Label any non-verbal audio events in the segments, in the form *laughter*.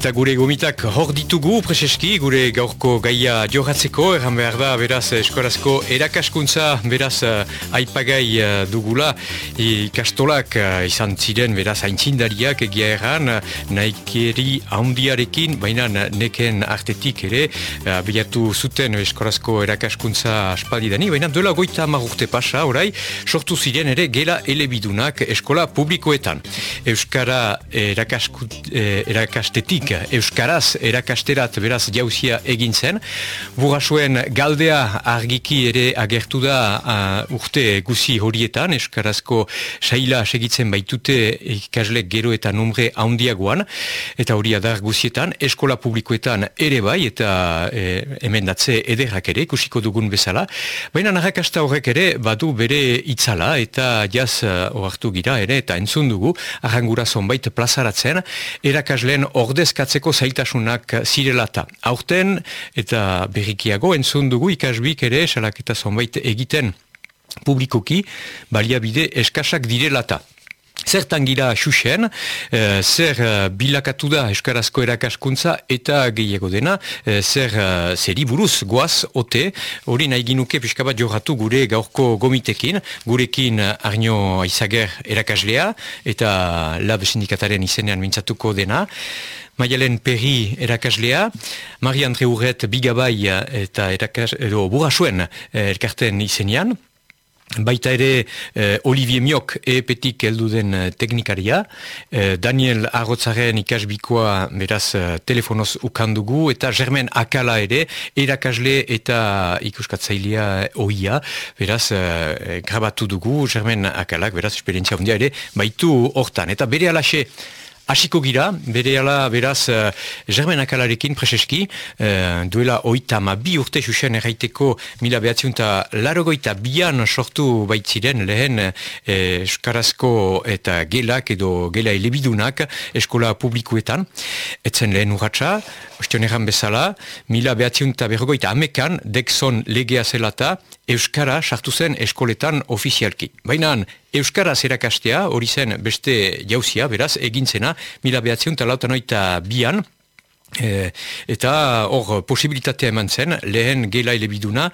Eta gure gomitak hor ditugu, preseski, gure gaurko gaia johatzeko, erran behar da, beraz, eskorazko erakaskuntza, beraz, aipagai eh, dugula, ikastolak eh, izan ziren, beraz, aintzindariak egia erran, naikeri handiarekin, baina neken artetik ere, eh, abiatu zuten eskorazko erakaskuntza aspaldidani, baina duela goita amagurte pasa, orai, sortu ziren ere gela elebidunak eskola publikoetan. Euskara erakastetik Euskaraz erakasterat beraz jauzia egin zen. Burasuen galdea argiki ere agertu da uh, urte guzi horietan, Euskarazko saila segitzen baitute ikasle gero eta numre handiagoan, eta hori adar guzietan, eskola publikoetan ere bai, eta e, hemen datze ederrak ere, ikusiko dugun bezala, baina narrakasta horrek ere badu bere itzala, eta jaz ohartu gira ere, eta entzun dugu, arrangura zonbait plazaratzen, erakasleen ordez ordezkatzeko zaitasunak zirelata. Aurten eta berrikiago entzun dugu ikasbik ere salaketa zonbait egiten publikoki baliabide eskasak direlata. Zertan gira xuxen, eh, zer eh, bilakatu da Euskarazko erakaskuntza eta gehiago dena, eh, zer eh, zeri buruz goaz ote, hori nahi ginuke pixka bat johatu gure gaurko gomitekin, gurekin arnio izager erakaslea eta lab sindikataren izenean mintzatuko dena. Maialen Perri erakaslea, Marie-Andre Urret Bigabai eta erakas, edo burasuen elkarten izenean, Baita ere eh, Olivier Miok epetik heldu den eh, teknikaria, eh, Daniel Arrotzaren ikasbikoa beraz eh, telefonoz ukandugu, eta Germen Akala ere, erakasle eta ikuskatzailea oia, beraz eh, grabatu dugu, Germen Akalak, beraz esperientzia hundia ere, baitu hortan. Eta bere alaxe, Hasiko gira, bere ala, beraz, uh, Germen Akalarekin preseski, uh, duela oita ma bi urte xuxen erraiteko mila behatziunta larogoita bian sortu baitziren lehen uh, Euskarazko eta gelak edo gela elebidunak eskola publikuetan. Etzen lehen urratxa, ostion erran bezala, mila behatziunta berrogoita amekan, dekzon legea zelata, Euskara sartu zen eskoletan ofizialki. Baina Euskara zerakastea, hori zen beste jauzia, beraz, egintzena, mila behatzion talautan oita bian, E, eta hor posibilitatea eman zen, lehen gela elebiduna,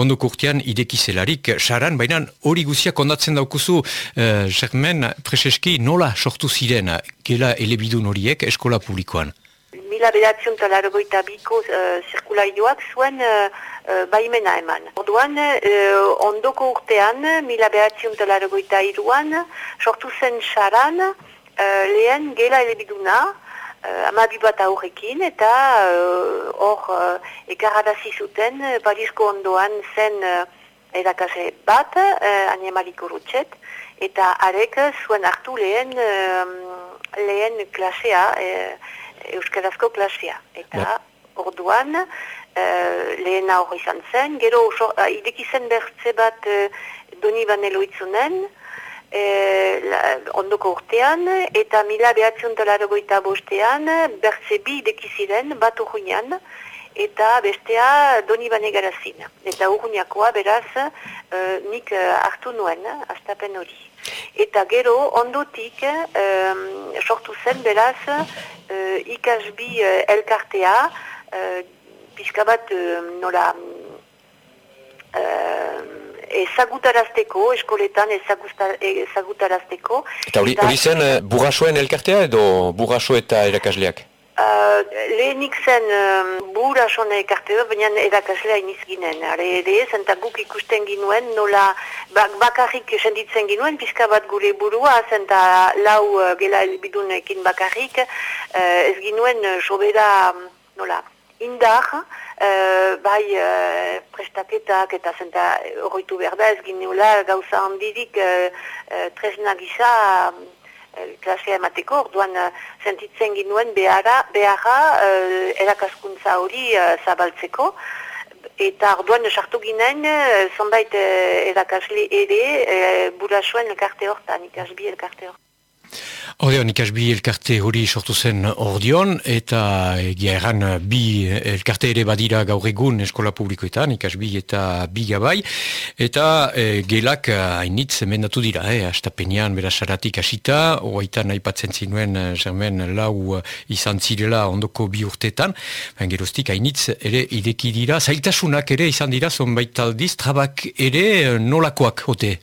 ondo kurtian idekizelarik saran, baina hori guzia kondatzen daukuzu, e, Germen, preseski nola sortu ziren gela elebidun horiek eskola publikoan? Mila behatzion talargoita biko uh, zirkulaioak zuen uh, baimena eman. Orduan, uh, ondoko urtean, mila behatziun talargoita iruan, sortu zen saran uh, lehen gela elebiduna, uh, amabi bat aurrekin, eta hor uh, uh, ekaradazi zuten, Parisko ondoan zen uh, edakase bat, uh, animaliko rutset, eta arek zuen hartu lehen, uh, lehen klasea, uh, Euskarazko klasea. Eta orduan, uh, lehena hori izan zen, gero uh, eh, ideki zen bertze bat uh, doni banelo itzunen, ondoko urtean, eta mila behatzen talaro goita bostean, bertze bi ideki ziren, bat urruinan, eta bestea doni bane garazin. Eta urruinakoa beraz, uh, nik hartu nuen, astapen hori. Eta gero, ondotik, sortu zen beraz, uh, ikasbi uh, elkartea, uh, pixka bat uh, nola uh, ezagutarazteko, eskoletan ezagutarazteko. Eta hori zen uh, burrasoen elkartea edo burraso eta erakasleak? Uh, lehenik zen um, bura sona ekarte baina erakaslea iniz ginen. Are ere, zenta guk ikusten ginuen, nola bak bakarrik senditzen ginuen, pizka bat gure burua, zenta lau uh, gela bidunekin bakarrik, uh, ez ginuen uh, sobera, nola, indar, uh, bai uh, prestaketak eta zenta horretu behar da, ez gineula gauza handirik uh, uh, tresna gisa, Eh, klasea emateko, orduan uh, sentitzen ginuen beharra, beharra uh, erakaskuntza hori zabaltzeko, eta orduan sartu ginen, uh, zonbait uh, erakasle ere, uh, burasuen elkarte hortan, ikasbi elkarte hortan. Ordeon ikasbi elkarte hori sortu zen ordeon, eta egia erran bi elkarte ere badira gaur egun eskola publikoetan, ikasbi eta bi gabai, eta e, gelak hainitz emendatu dira, eh, astapenean bera saratik asita, oaitan aipatzen zinuen germen lau izan zirela ondoko bi urtetan, baina geroztik hainitz ere ideki dira, zailtasunak ere izan dira zonbait aldiz, trabak ere nolakoak hote?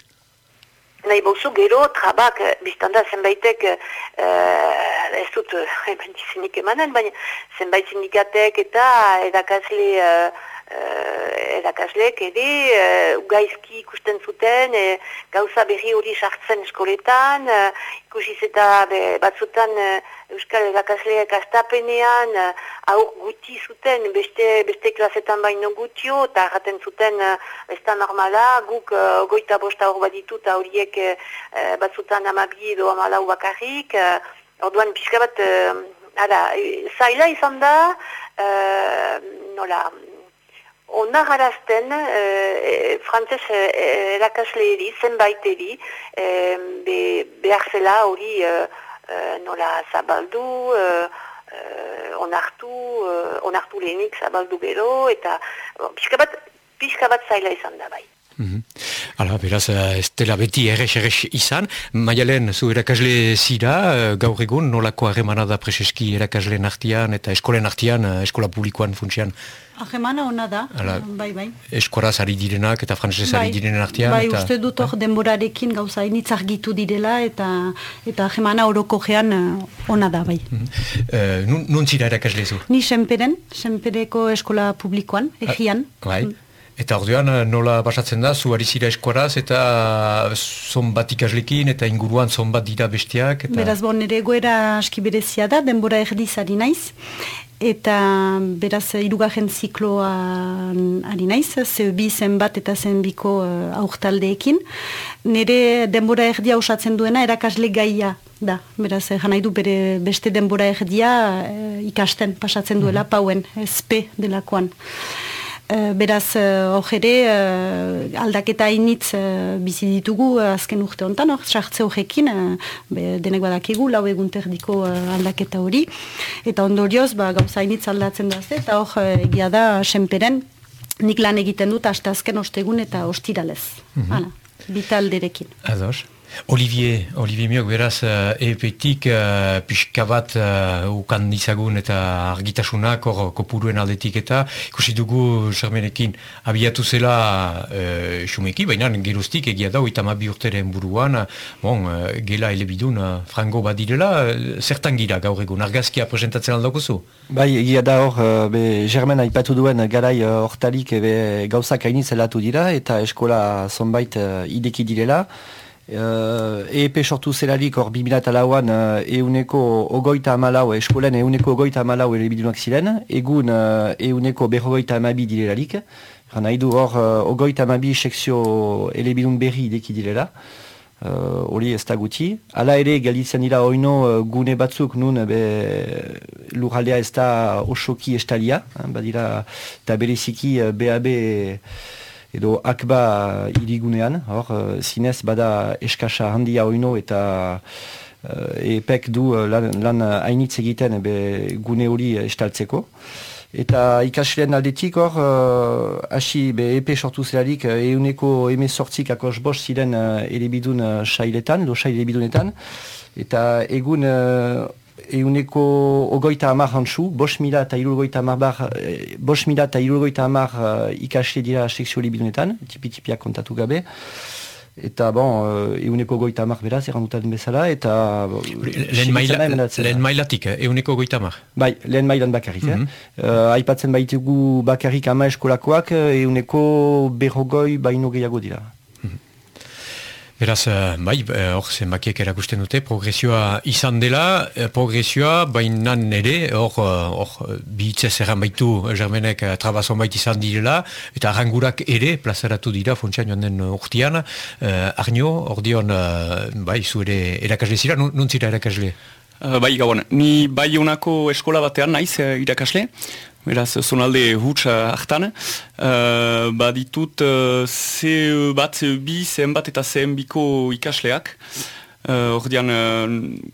Nahi bauzu gero trabak eh, biztanda zenbaitek uh, ez dut *laughs* hemen dizenik emanen, baina zenbait sindikatek eta edakazle uh, uh, erakasleek ere uh, gaizki ikusten zuten e, gauza berri hori sartzen eskoletan uh, ikusiz eta be, batzutan uh, Euskal erakasleek astapenean uh, aur guti zuten beste, beste klasetan baino gutio eta erraten zuten uh, ez da normala guk uh, goita bosta hor baditu eta horiek uh, batzutan amabi edo amalau bakarrik uh, orduan pixka bat uh, ara, zaila izan da uh, nola Ona garazten, e, frantzes e, erakasle eri, zenbait eri, e, be, behar zela hori e, nola zabaldu, e, onartu, e, onartu lehenik zabaldu gero, eta pixka bat, pixka bat zaila izan da bai. Mm Ala, beraz, ez dela beti errex-errex izan. Maialen, zu erakasle zira, gaur egun, nolako harremana da preseski erakasleen artian eta eskolen artian, eskola publikoan funtsian? Ahemana hona da, Ala, bai, bai. Eskoraz ari direnak eta frantzez ari bai, direnen artian. Bai, eta... uste dut hor denborarekin gauza initz argitu direla eta eta ahemana horoko gean hona da, bai. Mm -hmm. nun, zira erakasle zu? Ni senperen, senpereko eskola publikoan, egian. bai. Mm. Eta orduan nola basatzen da, zu ari zira eskoraz eta zon bat ikaslekin eta inguruan zon bat dira bestiak? Eta... Beraz, bon, ere goera aski berezia da, denbora erdizari naiz eta beraz irugarren zikloan ari naiz, ze bi zenbat eta zenbiko uh, aurtaldeekin. Nire denbora erdia osatzen duena erakasle gaia da. Beraz, eh, nahi du bere beste denbora erdia uh, ikasten pasatzen duela mm -hmm. pauen, SP delakoan. Eh, beraz, uh, ere, aldaketa initz bizi ditugu azken urte honetan, hor, sartze horrekin, denek badakigu, lau egun terdiko aldaketa hori, eta ondorioz, ba, gauza initz aldatzen da eta hor, egia da, senperen, nik lan egiten dut, hasta azken ostegun eta ostiralez. Mm -hmm. Bitalderekin. Ados. Olivier, Olivier Miok, beraz, uh, epetik uh, pixka bat uh, ukan izagun eta argitasunak hor kopuruen aldetik eta ikusi dugu Germenekin abiatu zela uh, xumeki, baina geruztik egia da, oita mabi urteren buruan, bon, uh, gela elebidun uh, frango badirela, uh, zertan gira gaur egun, argazkia presentatzen aldako zu? Bai, egia da hor, uh, be, Germen aipatu duen garai hortalik uh, gauzak hainitzelatu dira eta eskola zonbait uh, ideki direla, Uh, EEP sortu zelarik hor 2008an uh, euneko ogoita amalau, eskolen euneko ogoita amalau elebidunak ziren, egun uh, euneko berrogoita amabi direlarik. Nahi du hor uh, ogoita amabi sekzio elebidun berri ideki direla. Hori uh, ez da guti. Hala ere galitzen dira oino gune batzuk nun be, lurraldea ez da osoki estalia. Badira eta bereziki uh, BAB edo akba irigunean, hor, uh, zinez bada eskasa handia oino eta uh, epek du uh, lan, lan hainitz egiten be gune hori estaltzeko. Eta ikasleen aldetik hor, hasi be epe sortu zelarik, euneko eme sortzik akos bos ziren uh, elebidun uh, sailetan, do saile elebidunetan. Eta egun euneko ogoita amar hantzu, bos mila eta irurgoita amar bar, eh, bos mila eta irurgoita amar uh, ikasle dira seksio libidunetan, tipi-tipiak kontatu gabe. Eta bon, euneko goita amar beraz, errandutan bezala, eta... Lehen mailatik, euneko goita amar? Bai, lehen mailan bakarrik. Mm -hmm. eh? uh, aipatzen baitugu bakarrik ama eskolakoak, euneko berrogoi baino gehiago dira. Beraz, eh, bai, eh, hor zenbakiek erakusten dute, progresioa izan dela, eh, progresioa bainan ere, hor, hor, bihitzez erran baitu, germenek trabazon bait izan direla, eta arrangurak ere, plazaratu dira, funtsian joan den urtean, uh, Arnio, hor dion, bai, zu ere erakasle zira, nun zira erakasle? Uh, bai, gabon, ni bai honako eskola batean naiz irakasle, beraz, zonalde hutsa hartan. Uh, ba ditut, uh, ze bat, ze bi, zen bat eta zen biko ikasleak. hor dian...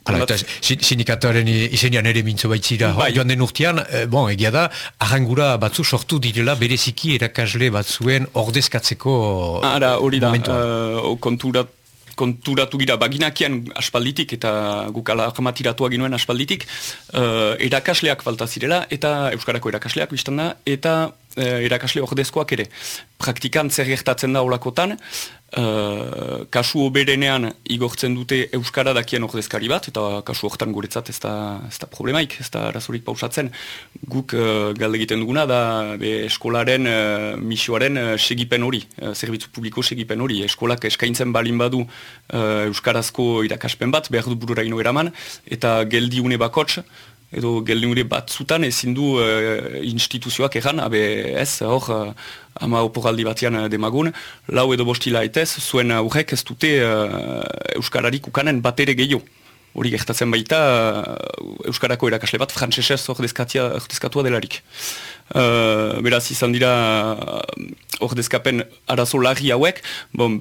Hala, eta sindikatoaren izenian ere mintzo baitzira, bai. joan den urtean, bon, egia da, arrangura batzu sortu direla bereziki erakasle batzuen ordezkatzeko Ara, hori da, uh, konturat konturatu gira baginakian aspalditik eta gukala armatiratu aginuen aspalditik uh, erakasleak falta zirela eta Euskarako erakasleak biztan da eta erakasle ordezkoak ere. Praktikan zer gertatzen da olakotan, Uh, kasu oberenean igortzen dute Euskara dakien ordezkari bat, eta kasu horretan guretzat ez da, ez da problemaik, ez da razorik pausatzen. Guk uh, galde egiten duguna da be, eskolaren uh, misioaren uh, segipen hori, uh, zerbitzu publiko segipen hori. Eskolak eskaintzen balin badu uh, Euskarazko irakaspen bat, behar du burura ino eraman, eta geldi une bakots, edo geldingure batzutan ezin du uh, instituzioak egan, abe ez, hor, uh, ama oporaldi batean uh, demagun, lau edo bostila etez, zuen aurrek ez dute uh, Euskararik ukanen bat ere gehiago. Hori gertatzen baita Euskarako erakasle bat, frantzesez ordezkatua delarik. Uh, beraz izan dira ordezkapen arazo lagi hauek, bon,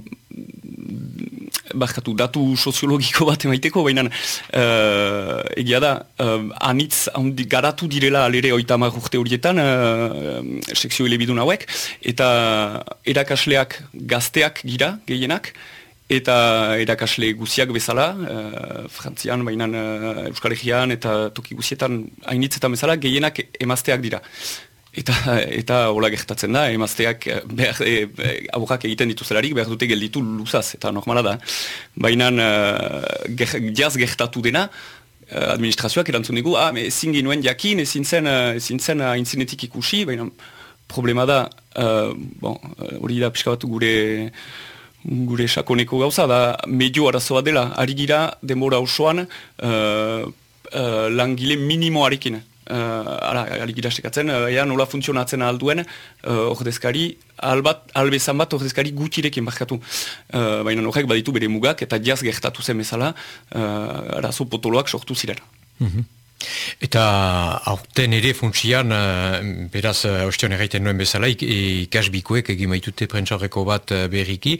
barkatu, datu soziologiko bat emaiteko, baina uh, egia da, uh, anitz handi garatu direla alere oita urte horietan, uh, sekzio elebidun hauek, eta erakasleak gazteak gira, gehienak, eta erakasle guziak bezala, uh, frantzian, baina uh, euskal eta toki guzietan hainitzetan bezala, gehienak emazteak dira. Eta, eta hola gertatzen da, emazteak eh, behar, e, aurrak egiten dituzelarik behar dute gelditu luzaz, eta normala da. Baina uh, jaz gertatu dena, administrazioak erantzun dugu, ah, ezin ginuen jakin, ezin zen, ezin zen aintzinetik ikusi, baina problema da, bon, hori da pixka bat gure gure sakoneko gauza, da medio arazoa dela, ari gira demora osoan uh, uh, langile minimoarekin uh, ara, alikira sekatzen, uh, ea nola funtzionatzen alduen uh, ordezkari, albat, albezan bat ordezkari gutirekin barkatu. Uh, Baina horrek baditu bere mugak eta jaz gertatu zen bezala, uh, arazo potoloak sortu ziren. Mm Eta aurten ere funtsian, uh, beraz, uh, ostion erraiten nuen bezala, ikasbikoek egin baitute prentsaurreko bat uh, berriki,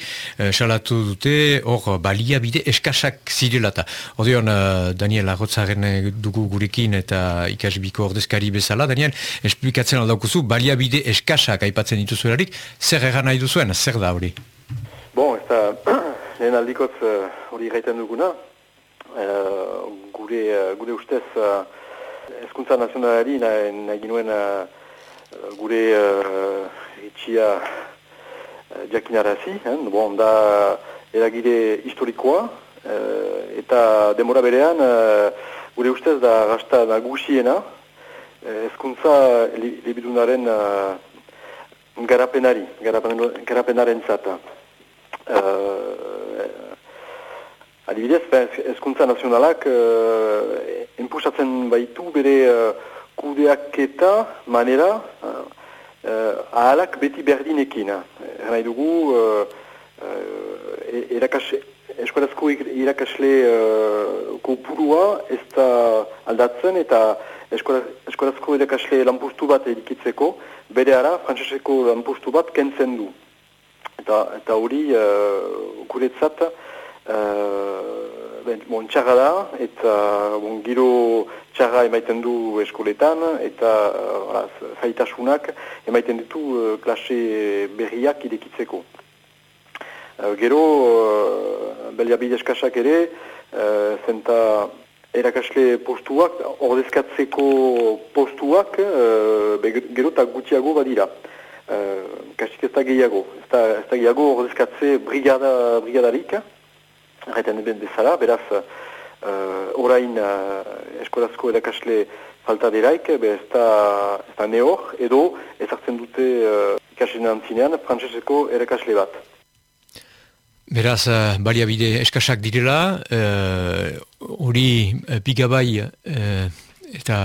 salatu dute hor baliabide eskasak zirelata. Odeon, uh, Daniel Arrotzaren dugu gurekin eta ikasbiko ordezkari bezala, Daniel, esplikatzen aldaukuzu, baliabide eskasak aipatzen dituzuelarik, zer egan nahi duzuen, zer da hori? Bon, ez da, *clears throat* lehen aldikotz hori uh, duguna, uh, gure, uh, gure ustez uh, eskuntza nazionalari nahi ginuen uh, gure etxia jakinarazi, eh? bon, da eragire historikoa eta demora berean gure ustez da gasta nagusiena eskuntza li, libidunaren garapenari, garapenaren zata. Uh, Adibidez, ezkuntza nazionalak uh, enpusatzen baitu bere uh, kudeaketa manera uh, ahalak beti berdinekin. Nahi dugu, uh, uh, erakas, eskolazko irakasle uh, kopurua ez da aldatzen eta eskolazko irakasle lanpustu bat edikitzeko, bere ara, frantzeseko lanpustu bat kentzen du. Eta hori, uh, guretzat, Uh, ben, bon, txarra da, eta bon, giro txarra emaiten du eskoletan, eta uh, zaitasunak emaiten ditu uh, klase berriak idekitzeko. Uh, gero, uh, belia bideskasak ere, uh, zenta erakasle postuak, ordezkatzeko postuak, uh, gero eta gutiago badira. Uh, kastik ez da gehiago, ez da, ez da gehiago ordezkatze brigada, brigadarik, Arreten ben bezala, beraz, uh, orain uh, eskolazko erakasle falta diraik, be ez da, neor, edo ezartzen dute uh, ikasen antzinean frantzeseko erakasle bat. Beraz, uh, baliabide eskasak direla, hori uh, pigabai uh, eta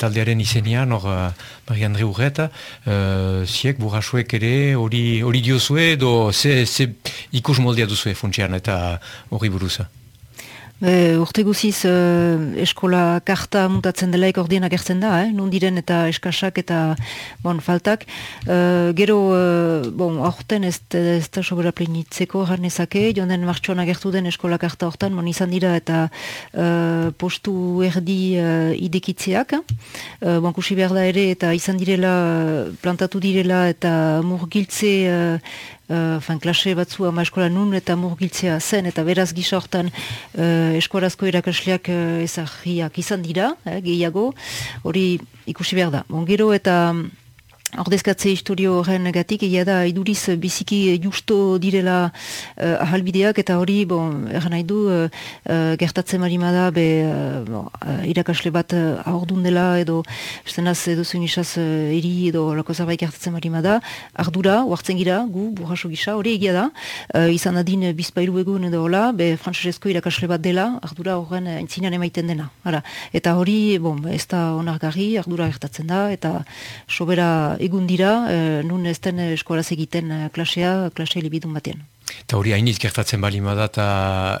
taldearen izenean, hor, uh, Maria Andre Urreta, uh, ziek, burrasuek ere, hori diozue, edo ze, ze ikus moldea duzue funtsian eta hori buruza? Be, urte guziz eskola karta mutatzen delaik ordien agertzen da, eh? non diren eta eskasak eta bon, faltak. gero, bon, aurten ez, ez da sobera plenitzeko jarnezake, joan den martxoan agertu den eskola karta hortan, mon izan dira eta postu erdi uh, idekitzeak. Uh, bon, kusi behar da ere eta izan direla, plantatu direla eta murgiltze uh, fan klase batzu ama eskola nun eta murgiltzea zen eta beraz gisa hortan uh, eskorazko irakasleak uh, ezagiak izan dira, eh, gehiago, hori ikusi behar da. Bon, gero eta Ordezkatze historio horren gatik, egia da, iduriz biziki justo direla uh, ahalbideak, eta hori, bon, erran nahi du, uh, gertatzen marimada, be, uh, bon, irakasle bat uh, aurdun dela, edo, estenaz, edo zuen isaz, uh, eri, edo lako zerbait gertatzen marimada, ardura, huartzen gira, gu, burraso gisa, hori egia da, uh, izan adin bizpailu egun edo hola, be, francesko irakasle bat dela, ardura horren entzinean emaiten dena. Ara. Eta hori, bon, ez da onargarri, ardura gertatzen da, eta sobera egun dira, e, nun ez den eskolaz egiten eh, klasea, klasea libidun batean. Eta hori hainiz gertatzen bali da eta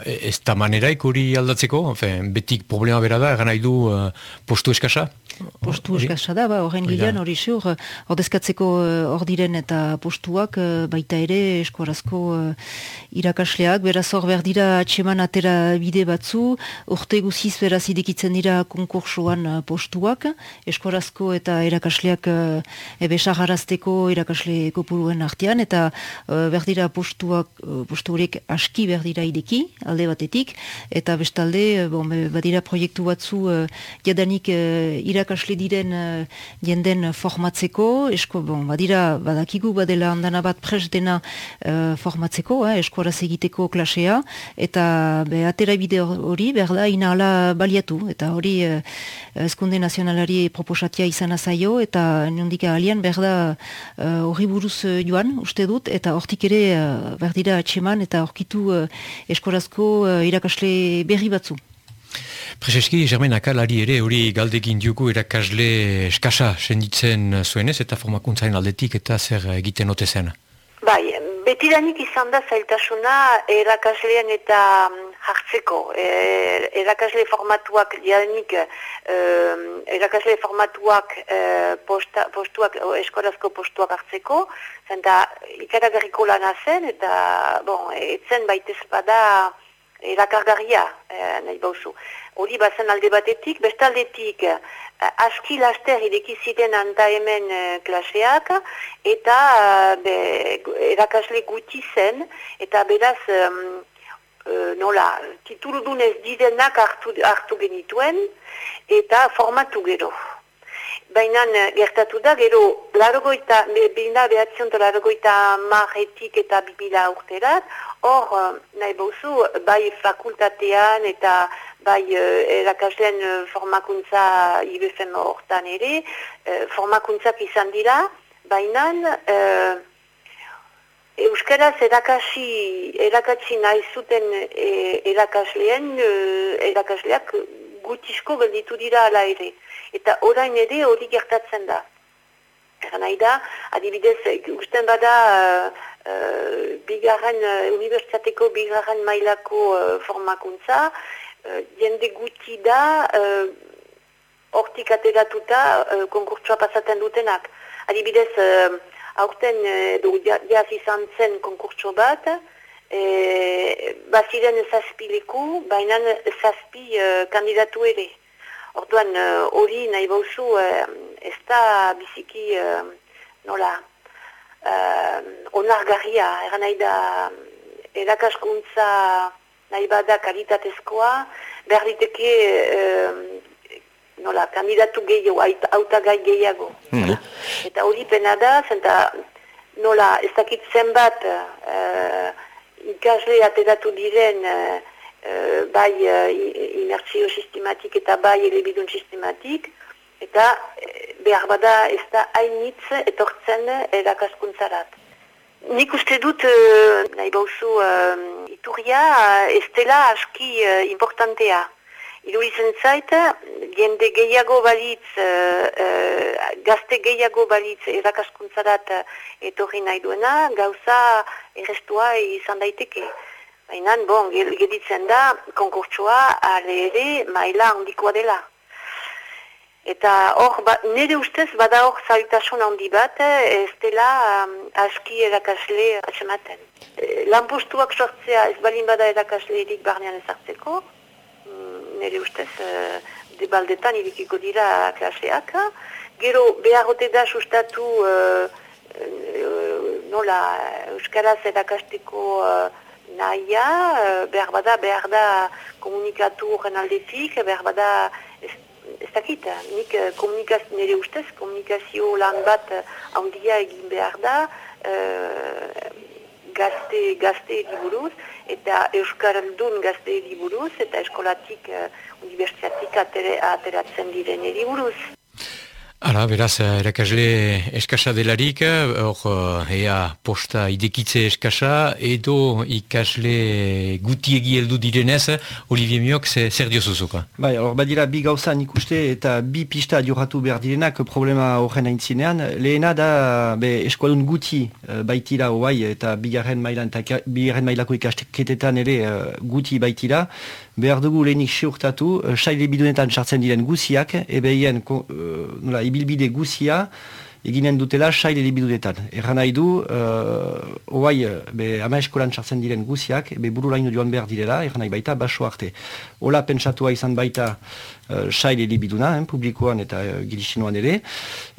ez da maneraik hori aldatzeko? betik problema bera da, egan nahi du uh, postu eskasa? Postu eskasa da, ba, horren gilean hori sur, ordezkatzeko hor diren eta postuak baita ere eskorazko irakasleak, beraz hor behar dira atseman atera bide batzu, urte guziz beraz idekitzen dira konkursoan postuak, eskorazko eta irakasleak ebe irakasle kopuruen artean, eta behar dira postuak postu horiek aski behar dira ideki, alde batetik, eta bestalde, eh, bon, badira proiektu batzu jadanik uh, irakasle diren uh, jenden formatzeko, esko, bon, badira, badakigu badela handana bat pres dena uh, formatzeko, eh, eskoraz egiteko klasea, eta be, atera bide hori behar da inala baliatu, eta hori eskunde nazionalari proposatia izan azaio, eta nondika alian behar da hori buruz joan, uste dut, eta hortik ere uh, behar dira atxeman eta aurkitu uh, eskorazko irakasle berri batzu. Prezeski, Germain Akalari ere hori galdegin diugu irakasle eskasa senditzen zuenez eta formakuntzain aldetik eta zer egiten ote zen? Bai, betidanik izan da zailtasuna erakaslean eta mm, jartzeko. E, erakasle formatuak dianik, e, erakasle formatuak e, posta, postuak, eskolazko postuak hartzeko, zen da ikaragarriko lana zen, eta bon, etzen baitez bada erakargarria, e, nahi bauzu. Hori bazen alde batetik, bestaldetik, Eh, aski laster ideki ziren anta hemen uh, klaseak eta uh, be, erakasle guti zen eta beraz um, uh, nola tituludunez didenak hartu, hartu genituen eta formatu gero. Baina gertatu da, gero, largoita, bina behatzion eta largoita marretik eta bibila urterat, hor, nahi bauzu, bai fakultatean eta bai uh, erakasleen uh, formakuntza IBFM hortan ere, uh, formakuntzak izan dira, baina uh, Euskaraz erakasi, erakatsi nahi zuten erakasleen, erakasleak gutizko gelditu dira ala ere. Eta orain ere hori gertatzen da. Eran nahi da, adibidez, usten bada uh, bigarren, uh, universitateko bigarren mailako uh, formakuntza, jende guti da uh, hortik ateratuta uh, konkurtsua pasaten dutenak. Adibidez, uh, aurten edo jaz izan zen konkurtso bat, e, baziren zazpi leku, baina zazpi uh, kandidatu ere. Orduan hori uh, nahi bauzu uh, ez da biziki uh, nola uh, onargarria, eran nahi da erakaskuntza nahi bada kalitatezkoa, behar diteke nola, kandidatu gehiago, auta gai gehiago. Mm Eta hori pena da, zenta nola, ez dakit zenbat uh, ikasle ateratu diren uh, bai uh, inertzio sistematik eta bai elebidun sistematik, eta behar bada ez da hainitz etortzen erakaskuntzarat. Nik uste dut, uh, nahi bauzu, uh, iturria uh, ez dela aski uh, importantea. Iru izen zait, jende gehiago balitz, uh, uh, gazte gehiago balitz erakaskuntzarat uh, etorri nahi duena, gauza errestua izan daiteke. Baina, bon, geditzen da, konkurtsua, ale ere, maila handikoa dela. Eta hor, ba, nire ustez, bada hor zailtasun handi bat, ez dela um, aski erakasle asematen. E, Lanpostuak sortzea ez balin bada erakasle erik barnean ezartzeko, mm, nire ustez, uh, debaldetan irikiko dira klaseak. Gero, beharrote da sustatu uh, uh, nola Euskaraz erakasteko uh, nahia, uh, behar bada, behar da komunikatu horren aldetik, behar bada ez dakit, nik eh, komunikazio, nire ustez, komunikazio lan bat eh, handia egin behar da, uh, gazte, gazte ediburuz, eta Euskaraldun gazte ediburuz, eta eskolatik, uh, universitatik ateratzen diren ediburuz. Hala, beraz, erakasle eskasa delarik, hor, ea posta idekitze eskasa, edo ikasle gutiegi heldu direnez, Olivier Miok, zer diozuzuka? Bai, hor, badira, bi gauza nik uste, eta bi pista dioratu behar direnak problema horren aintzinean. Lehena da, be, eskualun guti baitira hoai, eta bigarren mailan, eta bigarren mailako ikasteketetan ere guti baitira behar dugu lehenik seurtatu, uh, saile bidunetan sartzen diren guziak, ebeien uh, ibilbide guzia, eginen dutela saile libidunetan. Erran nahi du, uh, oai, be, ama eskolan sartzen diren guziak, be bururaino joan behar direla, erran nahi baita, baso arte. Ola pentsatua izan baita, uh, saile libiduna, eh, publikoan eta uh, ere,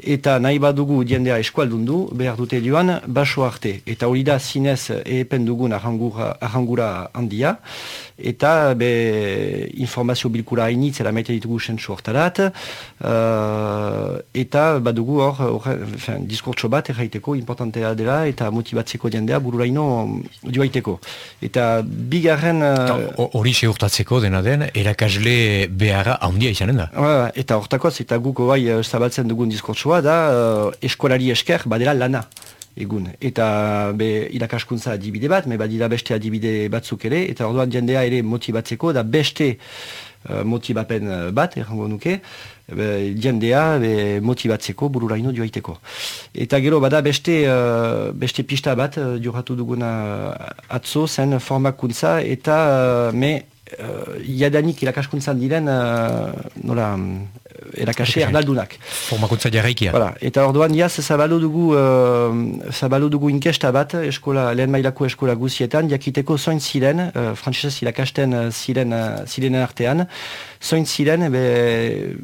eta nahi badugu diendea eskualdundu, behar dute joan, baso arte. Eta hori da zinez epen dugun arrangura, arrangura handia, eta be, informazio bilkura hainitz era maite ditugu sentsu hortarat, uh, eta badugu hor, or, diskurtso bat erraiteko importantea dela eta motibatzeko jendea bururaino joaiteko. Eta bigarren... Hori uh, seurtatzeko dena den, erakasle beharra handia izanen da. Uh, eta hortakoz, eta guko bai uh, zabaltzen dugun diskurtsoa da, uh, eskolari esker badela lana egun. Eta be, irakaskuntza adibide bat, me badira beste adibide batzuk ere, eta orduan jendea ere motibatzeko, da beste uh, motibapen bat, errango nuke, be, jendea be, motibatzeko bururaino joaiteko. Eta gero bada beste, uh, beste pista bat, uh, dioratu duguna atzo, zen formakuntza, eta uh, me uh, jadanik irakaskuntzan diren, uh, nola, erakase erdaldunak. Formakuntza jarraikia. Voilà. Eta orduan, jaz, zabalu dugu, uh, dugu inkesta bat, eskola, lehen mailako eskola guzietan, jakiteko zoin ziren, uh, frantzesez irakasten uh, ziren, uh, zirenen artean, zoin ziren, be,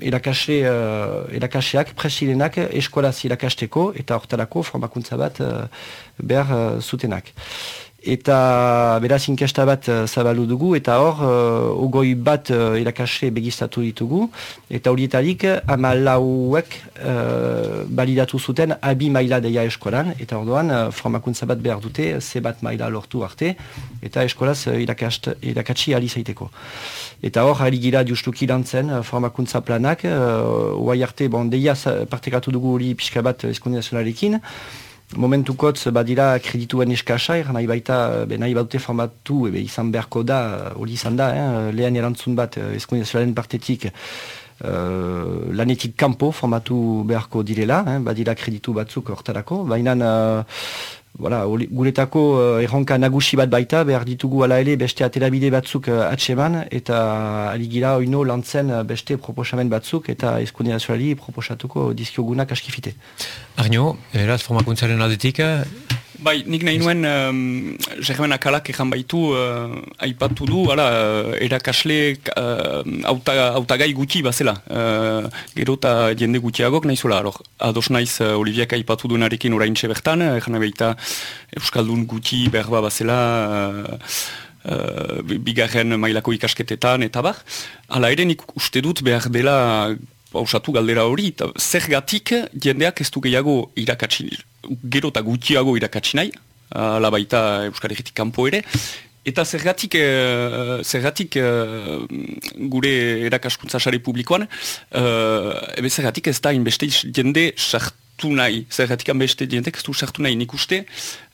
erakase, uh, erakaseak, presidenak, eskolaz irakasteko, eta hortarako formakuntza bat uh, behar uh, zutenak eta beraz inkesta bat uh, zabalu dugu, eta hor, uh, ogoi bat uh, irakasle begiztatu ditugu, eta horietarik ama lauek uh, balidatu zuten abi maila deia eskolan, eta orduan uh, formakuntza bat behar dute, ze bat maila lortu arte, eta eskolaz uh, irakatsi alizaiteko. Eta hor, ari gira justuki lantzen uh, formakuntza planak, uh, arte, bon, deia partekatu dugu hori pixka bat eskondinazionalekin, momentukotz badira kredituen eskasa, nahi baita, be, nahi baute formatu, ebe, izan beharko da, hori izan da, eh, lehen erantzun bat, eskunezioaren partetik, uh, lanetik kanpo formatu beharko direla, eh, badira kreditu batzuk hortarako, baina uh, Voilà, guretako uh, erronka nagusi bat baita, behar ditugu ala ele beste aterabide batzuk uh, atseman, eta aligira oino lantzen uh, beste proposamen batzuk, eta eskunea zuali proposatuko dizkiogunak askifite. Arnio, eraz formakuntzaren aldetik, Bai, nik nahi nuen, um, Germen Akalak ejan baitu, uh, aipatu du, ala, uh, erakasle uh, autagai gutxi bazela. Uh, gero eta jende gutxiagok nahi zuela, ados naiz uh, Oliviak aipatu duenarekin orain bertan, ejan baita Euskaldun gutxi berba bazela, uh, uh, bigarren mailako ikasketetan, eta bar. Hala ere nik uste dut behar dela pausatu galdera hori, zergatik jendeak ez du gehiago irakatsi, gero eta gutxiago irakatsi nahi, ala baita Euskal Herritik kanpo ere, eta zergatik, uh, zergatik uh, gure erakaskuntza sare publikoan, uh, ebe zergatik ez da inbeste jende sartu sartu nahi, zergatik beste dientek ez du sartu nahi nik uste,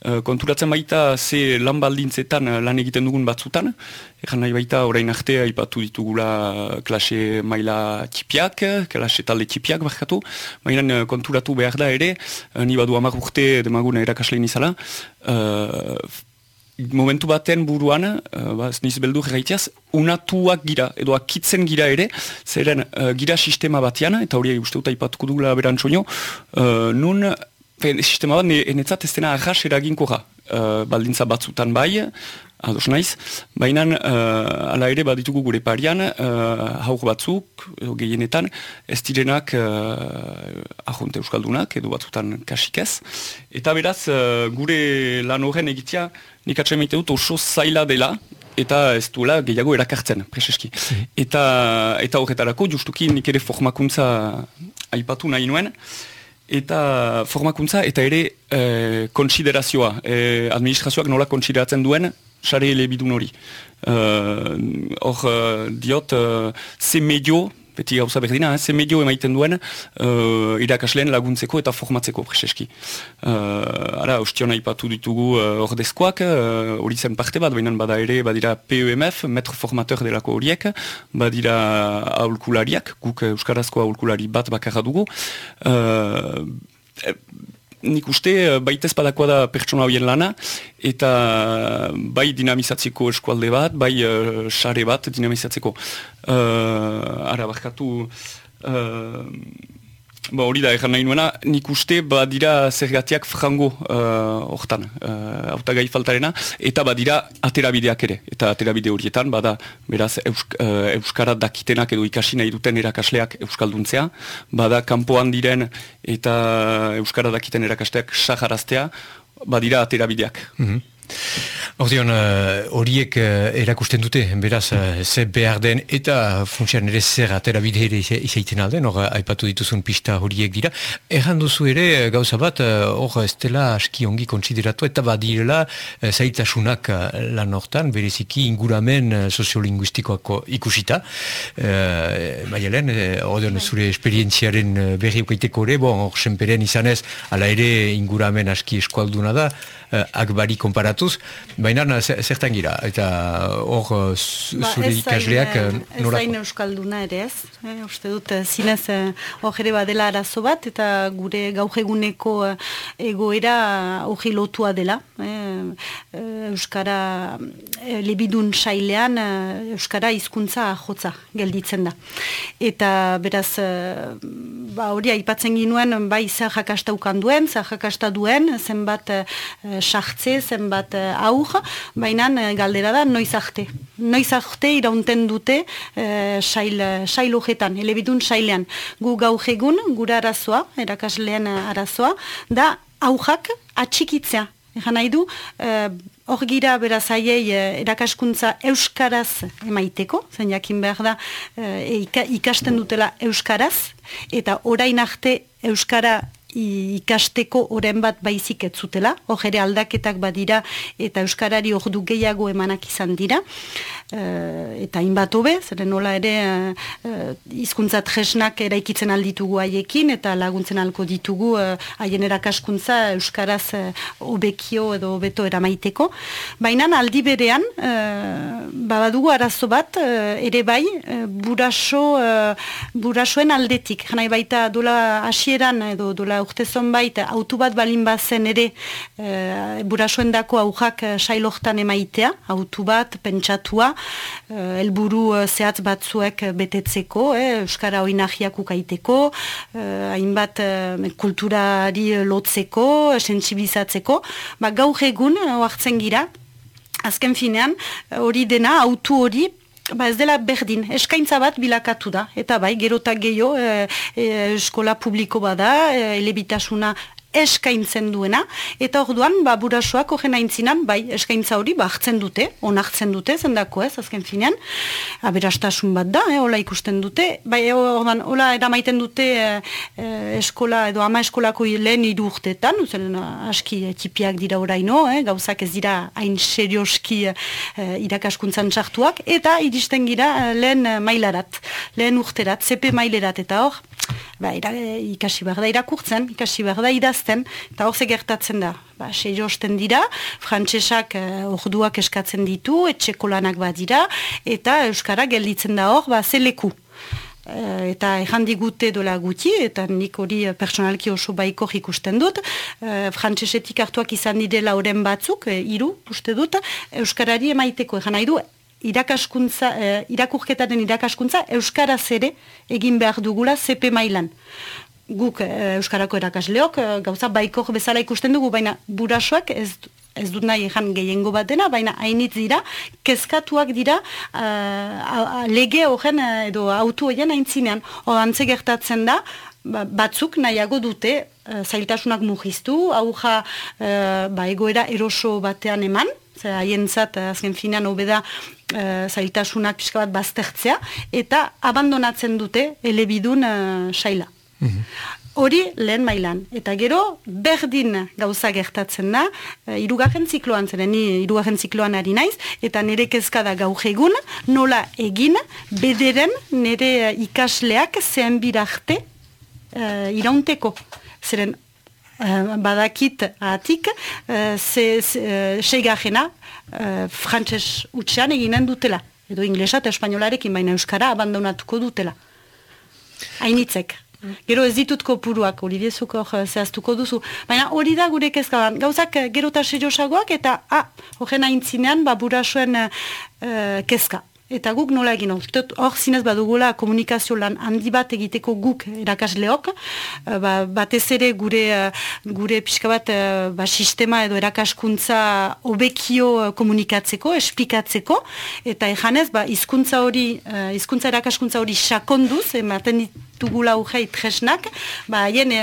uh, konturatzen baita ze lan baldintzetan uh, lan egiten dugun batzutan, egan nahi baita orain artea ipatu ditugula klase maila tipiak, klase talde tipiak barkatu, baina konturatu behar da ere, ni badu amar urte demagun erakaslein izala, uh, momentu baten buruan, uh, ba, ez niz beldur gaitiaz, unatuak gira, edo akitzen gira ere, zeren uh, gira sistema batean, eta hori uste dut aipatuko dugula berantxoino, uh, nun, sistema bat, enetzat ez dena ahas eraginko uh, baldintza batzutan bai, ados naiz, baina uh, ala ere baditugu gure parian, uh, haur batzuk, edo gehienetan, ez direnak uh, ahonte euskaldunak, edo batzutan kasik ez. Eta beraz, uh, gure lan horren egitea, nik atxe dut oso zaila dela, eta ez duela gehiago erakartzen, preseski. Mm. Eta, eta horretarako, justuki nik ere formakuntza aipatu nahi nuen, eta formakuntza eta ere e, konsiderazioa, e, administrazioak nola konsideratzen duen, sare elebidun hori. Eh, hor uh, diot, ze medio, beti gauza berdina, eh, ze medio emaiten duen uh, irakasleen laguntzeko eta formatzeko preseski. Uh, ara, ostion ipatu ditugu ordezkoak, hori uh, zen parte bat, baina bada ere, badira PEMF, metro formateur delako horiek, badira aulkulariak, guk euskarazko aulkulari bat bakarra dugu, uh, nik uste eh, baitez padakoa da pertsona horien lana, eta bai dinamizatzeko eskualde bat, bai uh, sare bat dinamizatzeko. Uh, ara, barkatu... Ba, hori da, erran nahi nuena, nik uste badira zergatiak frango uh, hortan, uh, autagai faltarena, eta badira aterabideak ere. Eta aterabide horietan, bada, beraz, eusk, uh, Euskara dakitenak edo ikasi nahi duten erakasleak Euskalduntzea, bada, kanpoan diren eta Euskara dakiten erakasleak saharaztea, badira aterabideak. Mm Ordeon, eh, horiek uh, erakusten dute, beraz, uh, ze behar den, eta funtsian ere zer atera bide ere izaiten alden, hor, aipatu dituzun pista horiek dira. Erran duzu ere, gauza bat, hor, ez dela aski ongi kontsideratu, eta badirela zaitasunak lan hortan, bereziki inguramen soziolinguistikoako ikusita. Uh, Maialen, uh, zure esperientziaren berri ukaiteko ere, bon, hor, senperen izanez, ala ere inguramen aski eskualduna da, uh, akbari konparatuz, baina zertan gira, eta hor uh, ba, zure ikasleak uh, Ez zain euskalduna ere ez, eh, uste dut zinez hor ere badela arazo bat, eta gure gauheguneko egoera hori lotua dela. Euskara lebidun sailean Euskara hizkuntza jotza gelditzen da. Eta beraz, ba, hori aipatzen ginuen, bai zahakastaukan duen, zahakasta duen, zenbat sartze, zenbat aur, baina eh, galdera da noiz arte. Noiz arte iraunten dute e, sail, sail hogetan, elebidun sailean. Gu gauhegun, gura arazoa, erakaslean arazoa, da aujak atxikitzea. Egan nahi du, e, hor gira beraz aiei erakaskuntza euskaraz emaiteko, zen jakin behar da ikasten dutela euskaraz, eta orain arte euskara ikasteko oren bat baizik ez zutela, ere aldaketak badira eta euskarari ordu gehiago emanak izan dira, eta inbat hobe, zeren nola ere e, hizkuntza tresnak eraikitzen alditugu haiekin eta laguntzen alko ditugu haien erakaskuntza euskaraz hobekio edo hobeto eramaiteko. Baina aldi berean, e, badugu arazo bat, ere bai, buraso, burasoen aldetik, janai baita dola hasieran edo dola urte zonbait autu bat balin bazen ere e, burasoen dako aujak sailortan emaitea, autu bat, pentsatua, e, elburu e, zehatz batzuek betetzeko, e, Euskara oinahiak ukaiteko, e, hainbat e, kulturari lotzeko, sensibilizatzeko, ba, gaur egun, oartzen gira, azken finean, hori dena, autu hori, Ba ez dela berdin, eskaintza bat bilakatu da, eta bai, gerotak gehiago, e, e, eskola publiko bada, e, elebitasuna eskaintzen duena, eta orduan, ba, burasoak horren aintzinan, bai, eskaintza hori, ba, hartzen dute, onartzen dute, zendako ez, azken finean, aberastasun bat da, eh, hola ikusten dute, bai, orduan, hola eramaiten dute eh, eh, eskola, edo ama eskolako lehen idu urteetan, zen, aski tipiak dira oraino, eh, gauzak ez dira hain serioski eh, irakaskuntzan txartuak, eta iristen gira eh, lehen mailarat, lehen urterat, zepe mailerat, eta hor, ba, ira, ikasi behar da irakurtzen, ikasi behar da idazten, eta hor gertatzen da. Ba, sei josten dira, frantsesak uh, orduak eskatzen ditu, etxeko lanak bat dira, eta Euskara gelditzen da hor, ba, zeleku. Eh, eta errandigute dola guti, eta nik hori eh, personalki oso baiko ikusten dut, e, frantsesetik hartuak izan didela oren batzuk, e, iru, uste dut, Euskarari emaiteko, egan nahi du, irakaskuntza, e, irakurketaren irakaskuntza Euskaraz ere egin behar dugula CP mailan. Guk Euskarako erakasleok, gauza baikok bezala ikusten dugu, baina burasoak ez ez dut nahi ejan gehiengo bat dena, baina hainitz dira, kezkatuak dira uh, lege horren edo autu horien haintzinean. Hor antze gertatzen da, ba, batzuk nahiago dute uh, zailtasunak mugiztu, auja uh, ba, egoera eroso batean eman, haien zat, azken finean, obeda uh, zailtasunak pixka bat baztertzea, eta abandonatzen dute elebidun uh, saila. Mm hori lehen mailan. Eta gero, berdin gauza gertatzen da, e, irugarren zikloan zeren, ni irugarren zikloan ari naiz, eta nire kezkada gaur egun, nola egin, bederen nire ikasleak zehen birarte e, iraunteko. Zeren, e, badakit atik, ze, seigarrena e, frantses utxean eginen dutela. Edo inglesa eta espainolarekin baina euskara abandonatuko dutela. Hainitzek. Gero ez ditut kopuruak, Olivier Zukor uh, zehaztuko duzu. Baina hori da gure kezkaban. Gauzak uh, gero eta seriosagoak eta, ah, horren aintzinean, ba, burasuen uh, kezka. Eta guk nola egin, hor zinez badugula komunikazio lan handi bat egiteko guk erakasleok, ba, batez ere gure, gure pixka bat ba, sistema edo erakaskuntza obekio komunikatzeko, esplikatzeko, eta ejanez, ba, izkuntza hori, izkuntza erakaskuntza hori sakonduz, ematen ditugula ugei tresnak, ba, haien e,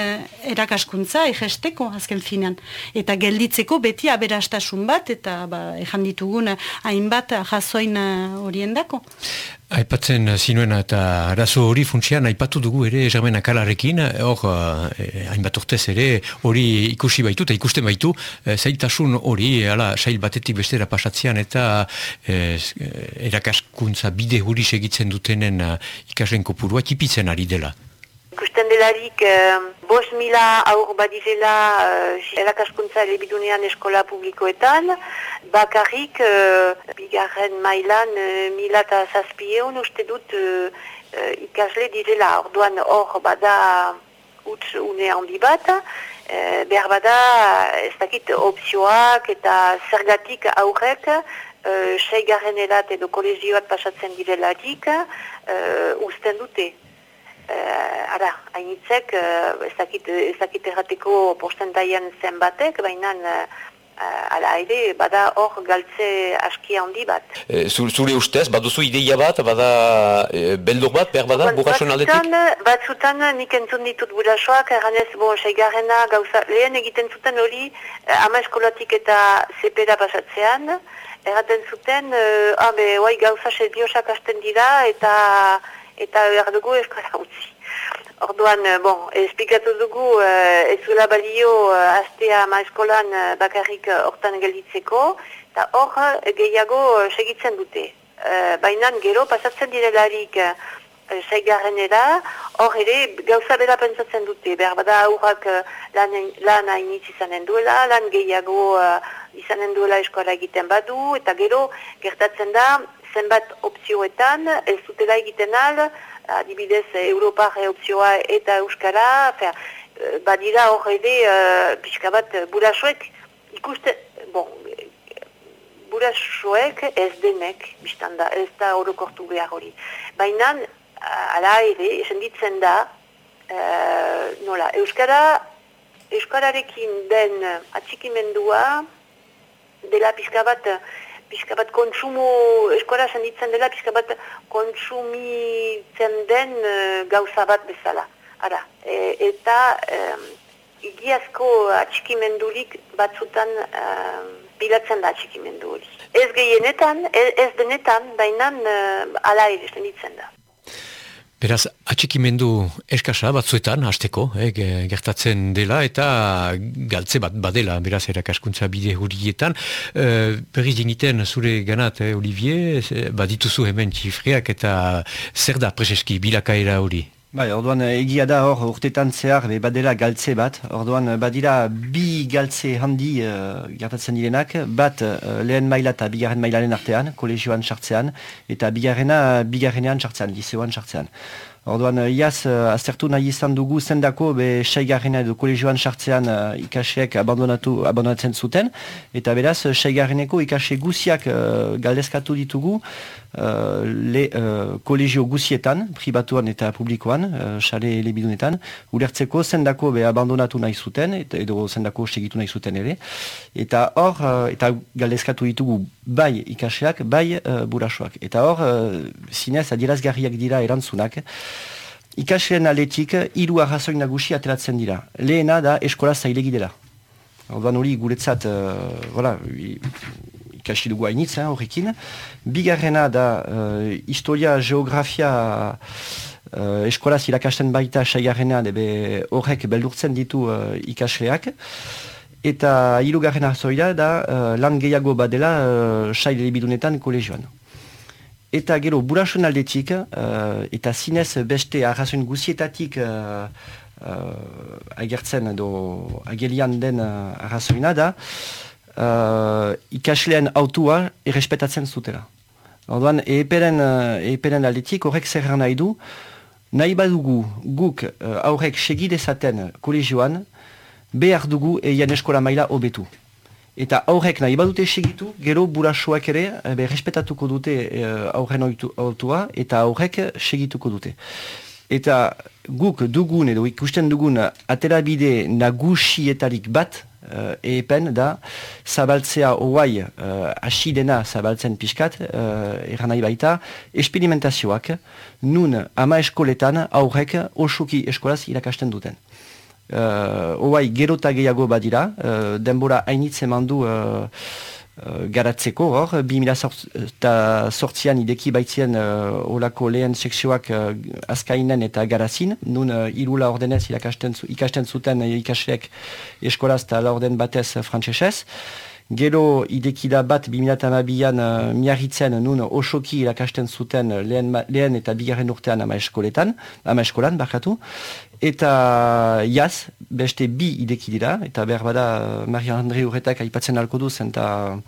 erakaskuntza egesteko azken finean. Eta gelditzeko beti aberastasun bat, eta ba, ejan ditugun hainbat jasoin e, horien dako. Aipatzen zinuena eta arazo hori funtsian aipatu dugu ere Germen Akalarekin, hor eh, hainbat urtez ere hori ikusi baitu eta ikusten baitu eh, zailtasun hori ala sail batetik bestera pasatzean eta eh, erakaskuntza bide hori segitzen dutenen eh, ikasren kopurua tipitzen ari dela. Ikusten delarik, eh, bos mila aur badizela eh, erakaskuntza elebidunean eskola publikoetan, bakarrik eh, bigarren mailan eh, mila eta zazpieun uste dut eh, eh, ikasle direla. Orduan hor bada utz une handi bat, eh, behar bada ez dakit opzioak eta zergatik aurrek eh, seigarren edat edo kolegioat pasatzen direlarik eh, usten dute uh, ara, hainitzek, uh, ez dakit errateko postentaian zen batek, baina uh, ala ere, bada hor galtze askia handi bat. E, zure ustez, baduzu ideia bat, bada e, beldur bat, behar bada, burasoen aldetik? Batzutan, nik entzun ditut burasoak, erganez, bon, seigarrena, gauza, lehen egiten zuten hori, ama eskolatik eta zepeda pasatzean, erraten zuten, uh, ah, be, oai, gauza sediosak hasten dira, eta eta behar dugu eskola utzi. Orduan, eh, bon, esplikatu dugu uh, ez zuela balio uh, astea ma eskolan uh, bakarrik hortan gelditzeko, eta hor gehiago segitzen dute. Uh, Baina gero pasatzen direlarik uh, saigarrenera, hor ere gauza bera pentsatzen dute, behar bada aurrak lan, lan hainitz izanen duela, lan gehiago uh, izanen duela eskola egiten badu, eta gero gertatzen da, zenbat opzioetan, ez dutela egiten al, adibidez, Europar opzioa eta Euskara, eh, badira hor ere, uh, pixka bat, burasoek, ikuste, bon, burasoek ez denek, biztanda, ez da orokortu behar hori. Baina, ala ere, esenditzen da, uh, nola, Euskara, Euskararekin den atxikimendua, dela pixka bat, pixka bat kontsumo, eskola senditzen dela, pixka bat kontsumitzen den uh, gauza bat bezala. Ara, e, eta um, igiazko atxikimendurik batzutan um, bilatzen da atxikimendu hori. Ez gehienetan, ez, ez denetan, bainan uh, ala ere senditzen da. Beraz, atxikimendu eskasa batzuetan, hasteko, eh, gertatzen dela, eta galtze bat badela, beraz, erakaskuntza bide hurietan. Eh, berri diniten zure ganat, eh, Olivier, badituzu hemen txifreak, eta zer da prezeski bilakaera hori? Bai, orduan eh, egia da hor urtetan zehar be badela galtze bat, orduan eh, badira bi galtze handi uh, gertatzen direnak, bat uh, lehen maila eta bigarren mailaren artean, kolegioan sartzean, eta bigarrena bigarrenean sartzean, liseoan sartzean. Orduan, iaz, aztertu nahi izan dugu zendako be saigarrena edo kolegioan sartzean uh, ikaseek abandonatu, abandonatzen zuten, eta beraz, saigarreneko ikase guziak uh, galdezkatu ditugu, uh, le uh, kolegio guzietan, pribatuan eta publikoan, uh, xale elebidunetan, ulertzeko zendako be abandonatu nahi zuten, eta, edo zendako segitu nahi zuten ere, eta hor, uh, eta galdezkatu ditugu bai ikaseak, bai uh, burasoak. Eta hor, uh, zinez, adierazgarriak dira erantzunak, Ikasleen aletik, hiru arrazoin nagusi ateratzen dira. Lehena da eskola zailegi dela. Orduan hori guretzat, uh, voilà, ikasi dugu hainitz, horrekin. Bigarrena da uh, historia, geografia uh, eskolaz irakasten baita saigarrena horrek beldurtzen ditu uh, ikasleak. Eta hirugarren arzoia da uh, lan gehiago badela uh, saile bidunetan kolegioan. Eta gero, burasun aldetik, eta zinez beste arrazoin guzietatik uh, uh, agertzen edo agelian den uh, arrazoina da, uh, ikasleen autua errespetatzen zutela. Orduan, eperen, uh, aldetik horrek zer nahi du, nahi badugu guk uh, aurrek segidezaten kolegioan, behar dugu eian eskola maila hobetu. Eta aurrek nahi badute segitu, gero burasoak ere, be, respetatuko dute e, aurren autua, eta aurrek segituko dute. Eta guk dugun edo ikusten dugun aterabide nagusietarik bat, uh, epen da zabaltzea oai uh, asidena zabaltzen pixkat uh, eran nahi baita esperimentazioak nun ama eskoletan aurrek osoki eskolaz irakasten duten. Uh, oai gerota gehiago badira, uh, denbora hainitze mandu uh, Uh, garatzeko hor, 2008an ideki baitzien uh, olako lehen seksioak uh, azkainen eta garazin, nun uh, irula ordenez ikasten zuten uh, ikasleek eskolaz eta la orden batez uh, frantzesez. Gero idekida bat 2008an uh, miarritzen nun osoki irakasten zuten lehen, lehen eta bigarren urtean ama eskoletan, ama eskolan, bakatu. Eta jaz, beste bi ideki dira, eta behar bada Maria Andre urretak aipatzen alko du zen, eta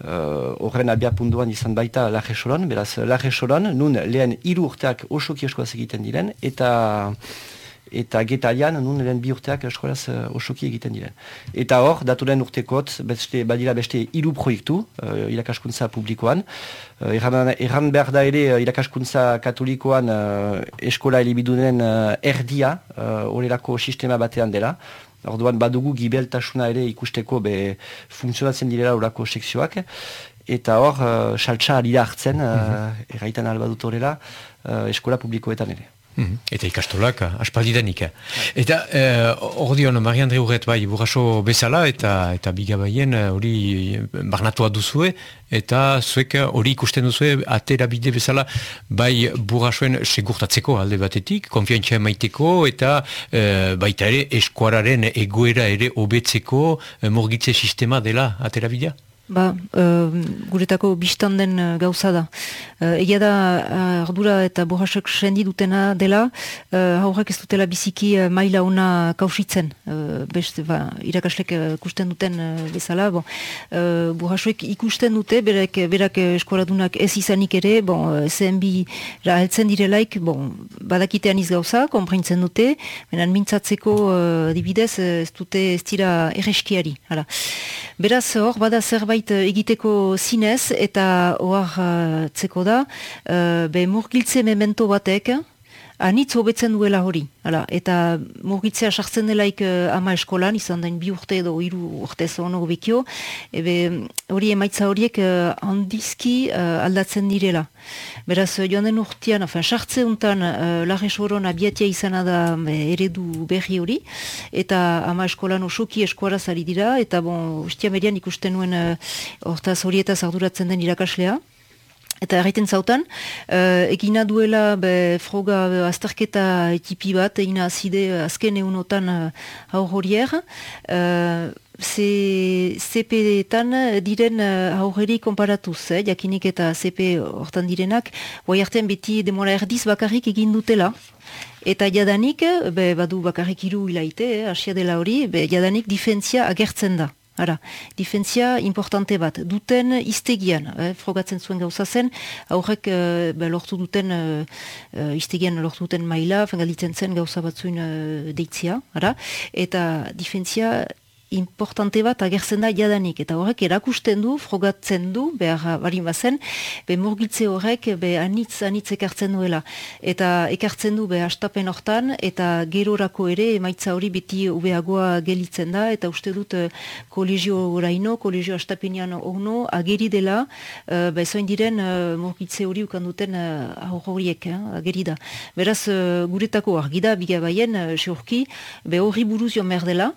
horren uh, abia punduan izan baita Laje Solon, beraz Laje Solon, nun lehen hiru urteak osoki eskoaz egiten diren, eta eta getalian nun lehen bi urteak eskolaz uh, osoki egiten diren. Eta hor, daturen urtekot, beste, badira beste hiru proiektu, uh, irakaskuntza publikoan, uh, erran, behar da ere uh, irakaskuntza katolikoan uh, eskola elibidunen uh, erdia, horrelako sistema batean dela, Orduan badugu gibeltasuna ere ikusteko be funtzionatzen direla horako sekzioak. Eta hor, uh, saltsa alira hartzen, uh, mm -hmm. erraitan albadut horrela, uh, eskola publikoetan ere. Mhm. Eta ikastolak, aspaldidanik. Eta hor dion, Marian Dreuret bai burraso bezala eta eta bigabaien eh, hori barnatua duzue eta zuek hori ikusten duzue atera bide bezala bai burrasoen segurtatzeko alde batetik, konfiantzia maiteko eta e, baita ere eskuararen egoera ere hobetzeko e, morgitze sistema dela atera bidea? Ba, uh, guretako biztan den uh, gauza da. Uh, egia da, uh, ardura eta borrasek sendi dutena dela, uh, haurrak ez dutela biziki uh, maila ona kausitzen. Uh, beste, ba, irakaslek uh, ikusten duten uh, bezala. Bon. Uh, ikusten dute, berak, berak eskoladunak ez izanik ere, bon, ZNB ra direlaik, bon, badakitean iz gauza, komprintzen dute, menan mintzatzeko uh, dibidez ez dute ez dira erreskiari. Hala. Beraz, hor, bada zerbait zerbait eh, egiteko zinez eta ohar uh, da, uh, be murgiltze memento batek, anitz hobetzen duela hori. Hala, eta murgitzea sartzen delaik uh, ama eskolan, izan dain bi urte edo hiru urte zono bekio, ebe hori emaitza horiek uh, handizki uh, aldatzen direla. Beraz, joan den urtean, afen, sartze untan uh, lage soron abiatia izana da eredu berri hori, eta ama eskolan osoki eskuara zari dira, eta bon, ustia median ikusten nuen hortaz horietaz arduratzen den irakaslea, Eta erraiten zautan, uh, egina duela be, froga be, azterketa etipi bat, egina azide azken egunotan uh, hau horier, uh, CP-etan diren uh, aurreri konparatuz, eh, jakinik eta CP hortan direnak, guai artean beti demora erdiz bakarrik egin dutela, eta jadanik, be, badu bakarrik iru hilaite, eh, asia dela hori, be, jadanik difentzia agertzen da. Hara, difentzia importante bat, duten iztegian, eh, frogatzen zuen gauza zen, aurrek eh, lortu duten, eh, eh, iztegian lortu duten maila, fengalditzen zen gauza batzuen eh, deitzia, hara, eta difentzia importante bat agertzen da jadanik, eta horrek erakusten du, frogatzen du, behar bari bazen, be murgiltze horrek, be anitz, anitz ekartzen duela. Eta ekartzen du, be astapen hortan, eta gerorako ere, emaitza hori beti ubeagoa gelitzen da, eta uste dut uh, kolegio oraino, kolegio astapenian ono, ageri dela, uh, be zoin diren uh, murgiltze hori ukanduten horiek, ageri da. Beraz, guretako argida, bigabaien, uh, be horri buruz jo merdela,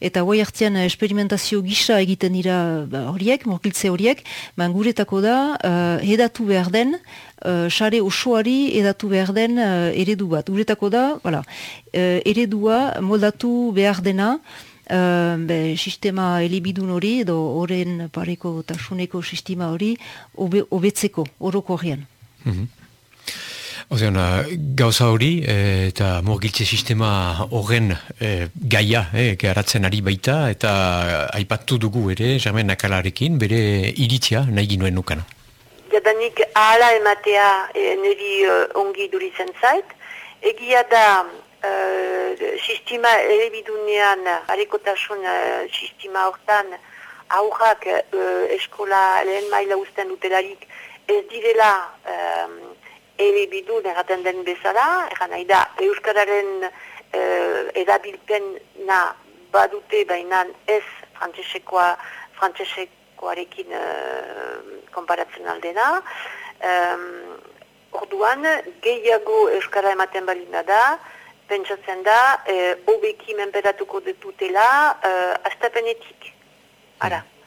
eta guai hartzean eh, esperimentazio gisa egiten dira ba, horiek, morkiltze horiek, man guretako da, uh, edatu behar den, uh, sare osoari edatu behar den eredu bat. Guretako da, voilà, uh, eredua moldatu behar dena, Uh, be, sistema elibidun hori edo horren pareko tasuneko sistema hori obetzeko, oroko horrean. Mm Ozean, gauza hori e, eta morgiltze sistema horren e, gaia e, garatzen ari baita eta aipatu dugu ere, jamen nakalarekin, bere iritzia nahi ginoen nukana. Jadanik ahala ematea e, niri ongi duritzen zait. Egia da e, sistema erebidunean, arekotasun e, sistema hortan, aurrak e, eskola lehen maila usten dutelarik ez direla ere bidu negaten den bezala, egan nahi da, Euskararen uh, edabilpen na badute bainan ez frantzesekoa, frantzesekoarekin uh, konparatzen aldena. Um, orduan, gehiago Euskara ematen balina da, pentsatzen da, uh, obeki menperatuko dutela uh, astapenetik. Ara. Mm.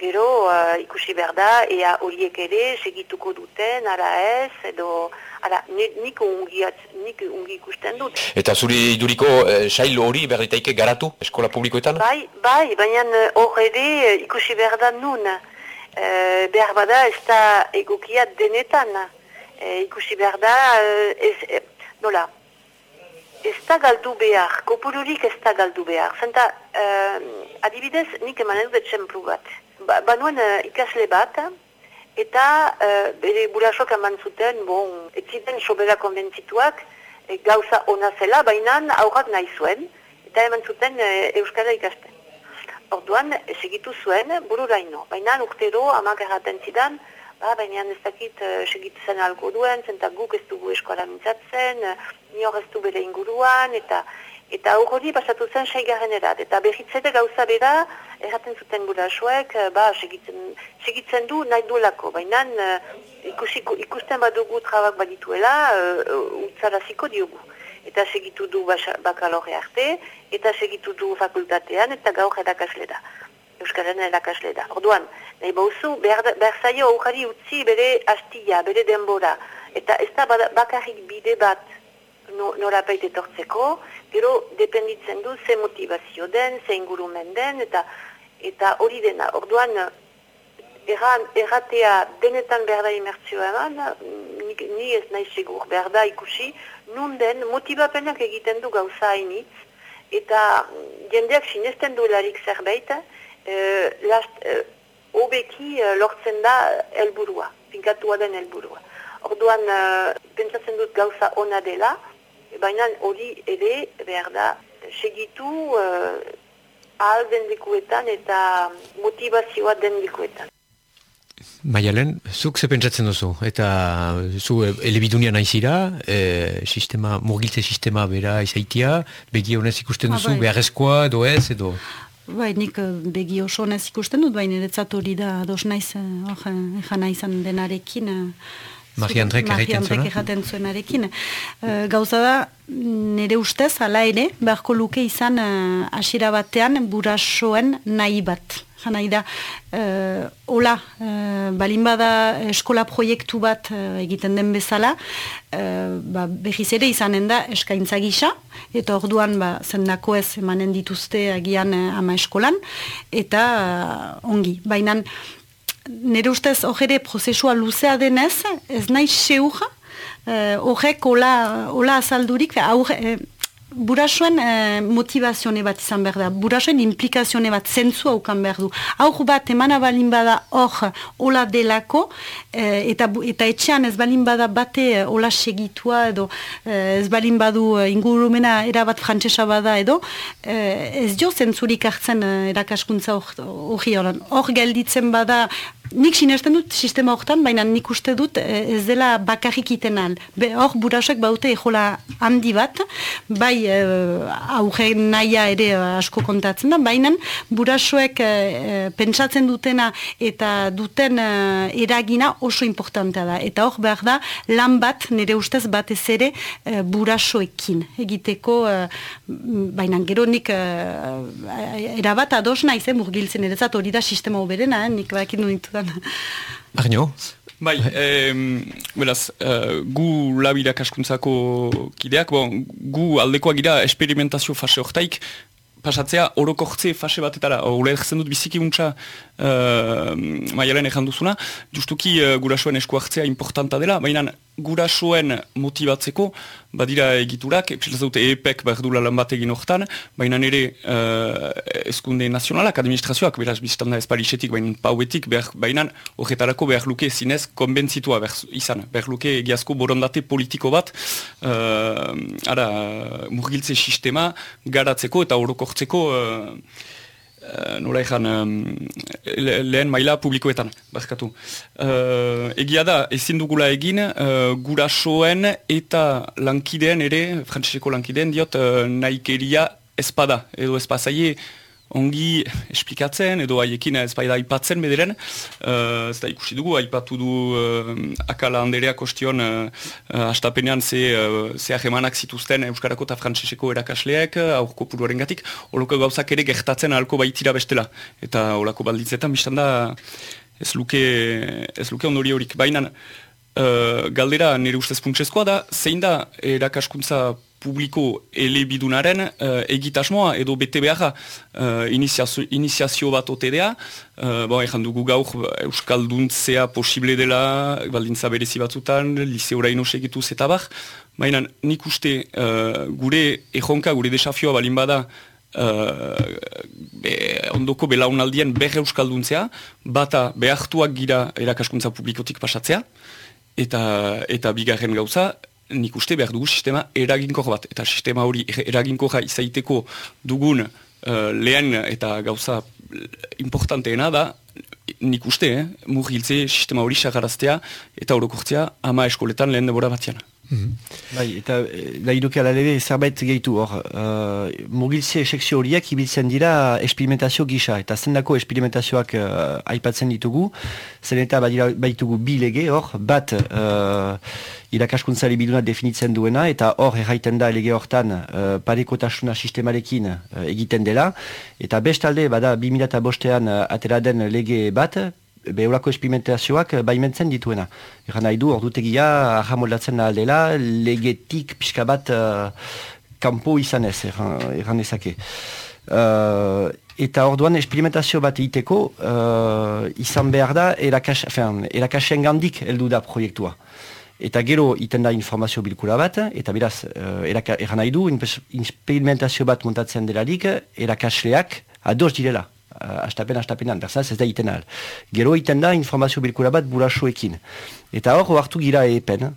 Gero uh, ikusi behar da, ea horiek ere segituko duten, ara ez, edo ara, nik ungi, nik ungi ikusten dut. Eta zuri iduriko eh, sail hori berditaike garatu eskola publikoetan? Bai, bai, baina eh, hor ere eh, ikusi behar da nun. Eh, behar bada ez da egokia denetan. Eh, ikusi behar da, ez, eh, nola, ez da galdu behar, kopururik ez da galdu behar. Zenta, eh, adibidez, nik emanen dut txemplu bat ba, banuen uh, ikasle bat, eta uh, bere burasok eman zuten, bon, ez ziten sobera konbentzituak, e, gauza ona zela, baina aurrak nahi zuen, eta eman zuten uh, Euskara ikasten. Orduan, segitu zuen, bururaino. Baina urtero, amak erraten zidan, ba, baina ez dakit uh, segitu alko duen, zenta guk ez dugu eskola mintzatzen, uh, nior ez du bere inguruan, eta Eta hori pasatu zen saigarren erat. Eta behitzete gauza bera, erraten zuten gurasoek, eh, ba, segitzen, segitzen du nahi duelako. Baina uh, ikusten badugu trabak badituela, uh, utzaraziko diogu. Eta segitu du bakalore arte, eta segitu du fakultatean, eta gaur erakasle da. Euskaren erakasle da. Orduan, nahi bauzu, behar, behar zaio aukari utzi bere hastia, bere denbora. Eta ez da bakarrik bide bat, no, norapait etortzeko, gero dependitzen du ze motivazio den, ze ingurumen den, eta eta hori dena. Orduan, erran, erratea denetan behar da imertzioa eman, ni, ni ez nahi segur, behar da ikusi, nun den motivapenak egiten du gauza hainitz, eta jendeak sinesten duelarik zerbait, e, last, e, obeki e, lortzen da helburua, finkatua den helburua. Orduan, e, pentsatzen dut gauza ona dela, baina hori ere behar da segitu uh, ahal den likuetan eta motivazioa den likuetan. Maialen, zuk ze pentsatzen duzu? Eta zu elebidunia naizira, e, sistema, murgiltze sistema bera izaitia, begi honez ikusten ah, duzu, ah, beharrezkoa edo ez edo? Bai, nik eh, begi oso honez ikusten dut, baina eretzat hori da dos naiz, hor, ezan naizan denarekin, Mari Andrek erraten zuenarekin. Uh, gauza da, nire ustez, ala ere, beharko luke izan uh, batean burasoen nahi bat. Jana da, uh, hola, uh, balin bada eskola proiektu bat egiten den bezala, uh, ba, behiz ere izanen da eskaintza gisa, eta orduan ba, zendako ez emanen dituzte agian ama eskolan, eta ongi. Baina, nire ustez hori prozesua luzea denez, ez nahi seur, uh, horrek ola, ola azaldurik, aur, uh, burasoen eh, motivazione bat izan behar da, burasoen implikazione bat zentzu haukan behar du. Aur bat emana balin bada hor hola delako, eh, eta, eta etxean ez balin bada bate eh, hola segitua edo ez balin badu ingurumena erabat frantsesa bada edo, ez jo zentzurik hartzen erakaskuntza hori hor gelditzen bada Nik sinesten dut sistema horretan, baina nik uste dut ez dela bakarrik iten al. Hor burasoek baute ejola handi bat, bai uh, naia ere asko kontatzen da, baina burasoek uh, pentsatzen dutena eta duten eragina oso importantea da. Eta hor behar da lan bat nire ustez batez ere uh, burasoekin egiteko, uh, baina gero nik uh, erabat ados naiz, eh, murgiltzen ere zat hori da sistema oberena, eh, nik bakin ditudan. Arnio? Bai, eh, beraz, uh, gu labira kaskuntzako kideak, bon, gu aldekoa gira esperimentazio fase hortaik, pasatzea orokortze fase batetara, ule dut biziki untsa uh, maialen ezan duzuna, justuki uh, gurasoen esku hartzea importanta dela, baina gurasoen motibatzeko, badira egiturak, epsilaz dute EPEK behar dula lan bat egin hortan, baina nire uh, eskunde nazionalak, administrazioak, beraz biztanda ez parixetik, baina pauetik, baina horretarako behar luke zinez konbentzitua behar izan, behar luke egiazko borondate politiko bat, uh, ara, murgiltze sistema garatzeko eta orokortzeko uh, uh, nola ezan lehen maila publikoetan, bazkatu. Uh, egia da, ezin dugula egin, uh, gurasoen eta lankideen ere, frantzeseko lankideen diot, uh, naikeria espada, edo espazaie, ongi esplikatzen edo haiekin ez bai da aipatzen bederen. Uh, ez da ikusi dugu aipatu du uh, akala handerea kostion uh, uh, astapenean ze, uh, ze ahemanak zituzten Euskarako eta Frantzeseko erakasleek aurko puruaren gatik holoko gauzak ere gertatzen ahalko baitira bestela. Eta holako balditzetan biztan da ez luke, ez luke ondori horik. Bainan uh, galdera nire ustez puntsezkoa da zein da erakaskuntza publiko elebidunaren uh, egitasmoa edo bete beharra uh, iniziazio, iniziazio bat otedea. Uh, bon, Ejan dugu gaur Euskalduntzea posible dela, baldintza berezi batzutan, liceo raino segituz eta bar. Baina nik uste uh, gure erronka, gure desafioa balin bada uh, be, ondoko belaunaldien ber Euskalduntzea, bata behartuak gira erakaskuntza publikotik pasatzea, eta, eta bigarren gauza, nik uste behar dugu sistema eraginkor bat. Eta sistema hori eraginkorra izaiteko dugun uh, lehen eta gauza importanteena da, nik uste, eh, murgiltze sistema hori sagaraztea eta orokortzea ama eskoletan lehen debora batian. Mhm. Bai, eta nahi eh, duke alalebe zerbait gehitu hor. Uh, Mugiltze sekzio horiek ibiltzen dira esperimentazio gisa. Eta zendako esperimentazioak uh, aipatzen ditugu. Zen eta baitugu bi lege hor. Bat uh, irakaskuntzari biduna definitzen duena. Eta hor erraiten da lege hortan uh, parekotasuna sistemarekin egiten dela. Eta bestalde bada 2005an uh, atera lege bat beholako esperimentazioak eh, baimentzen dituena. Egan nahi du, ordutegia ahamoldatzen aldela, legetik pixka bat uh, kampo izan ez, egan ezake. Uh, eta orduan esperimentazio bat egiteko uh, izan behar da erakasen gandik eldu da proiektua. Eta gero iten da informazio bilkura bat, eta beraz, uh, egan nahi du, experimentazio bat montatzen delarik, erakasleak ados direla uh, astapen astapenan, berzaz ez da iten ahal. Gero iten da informazio bilkura bat burasoekin. Eta hor hartu gira epen,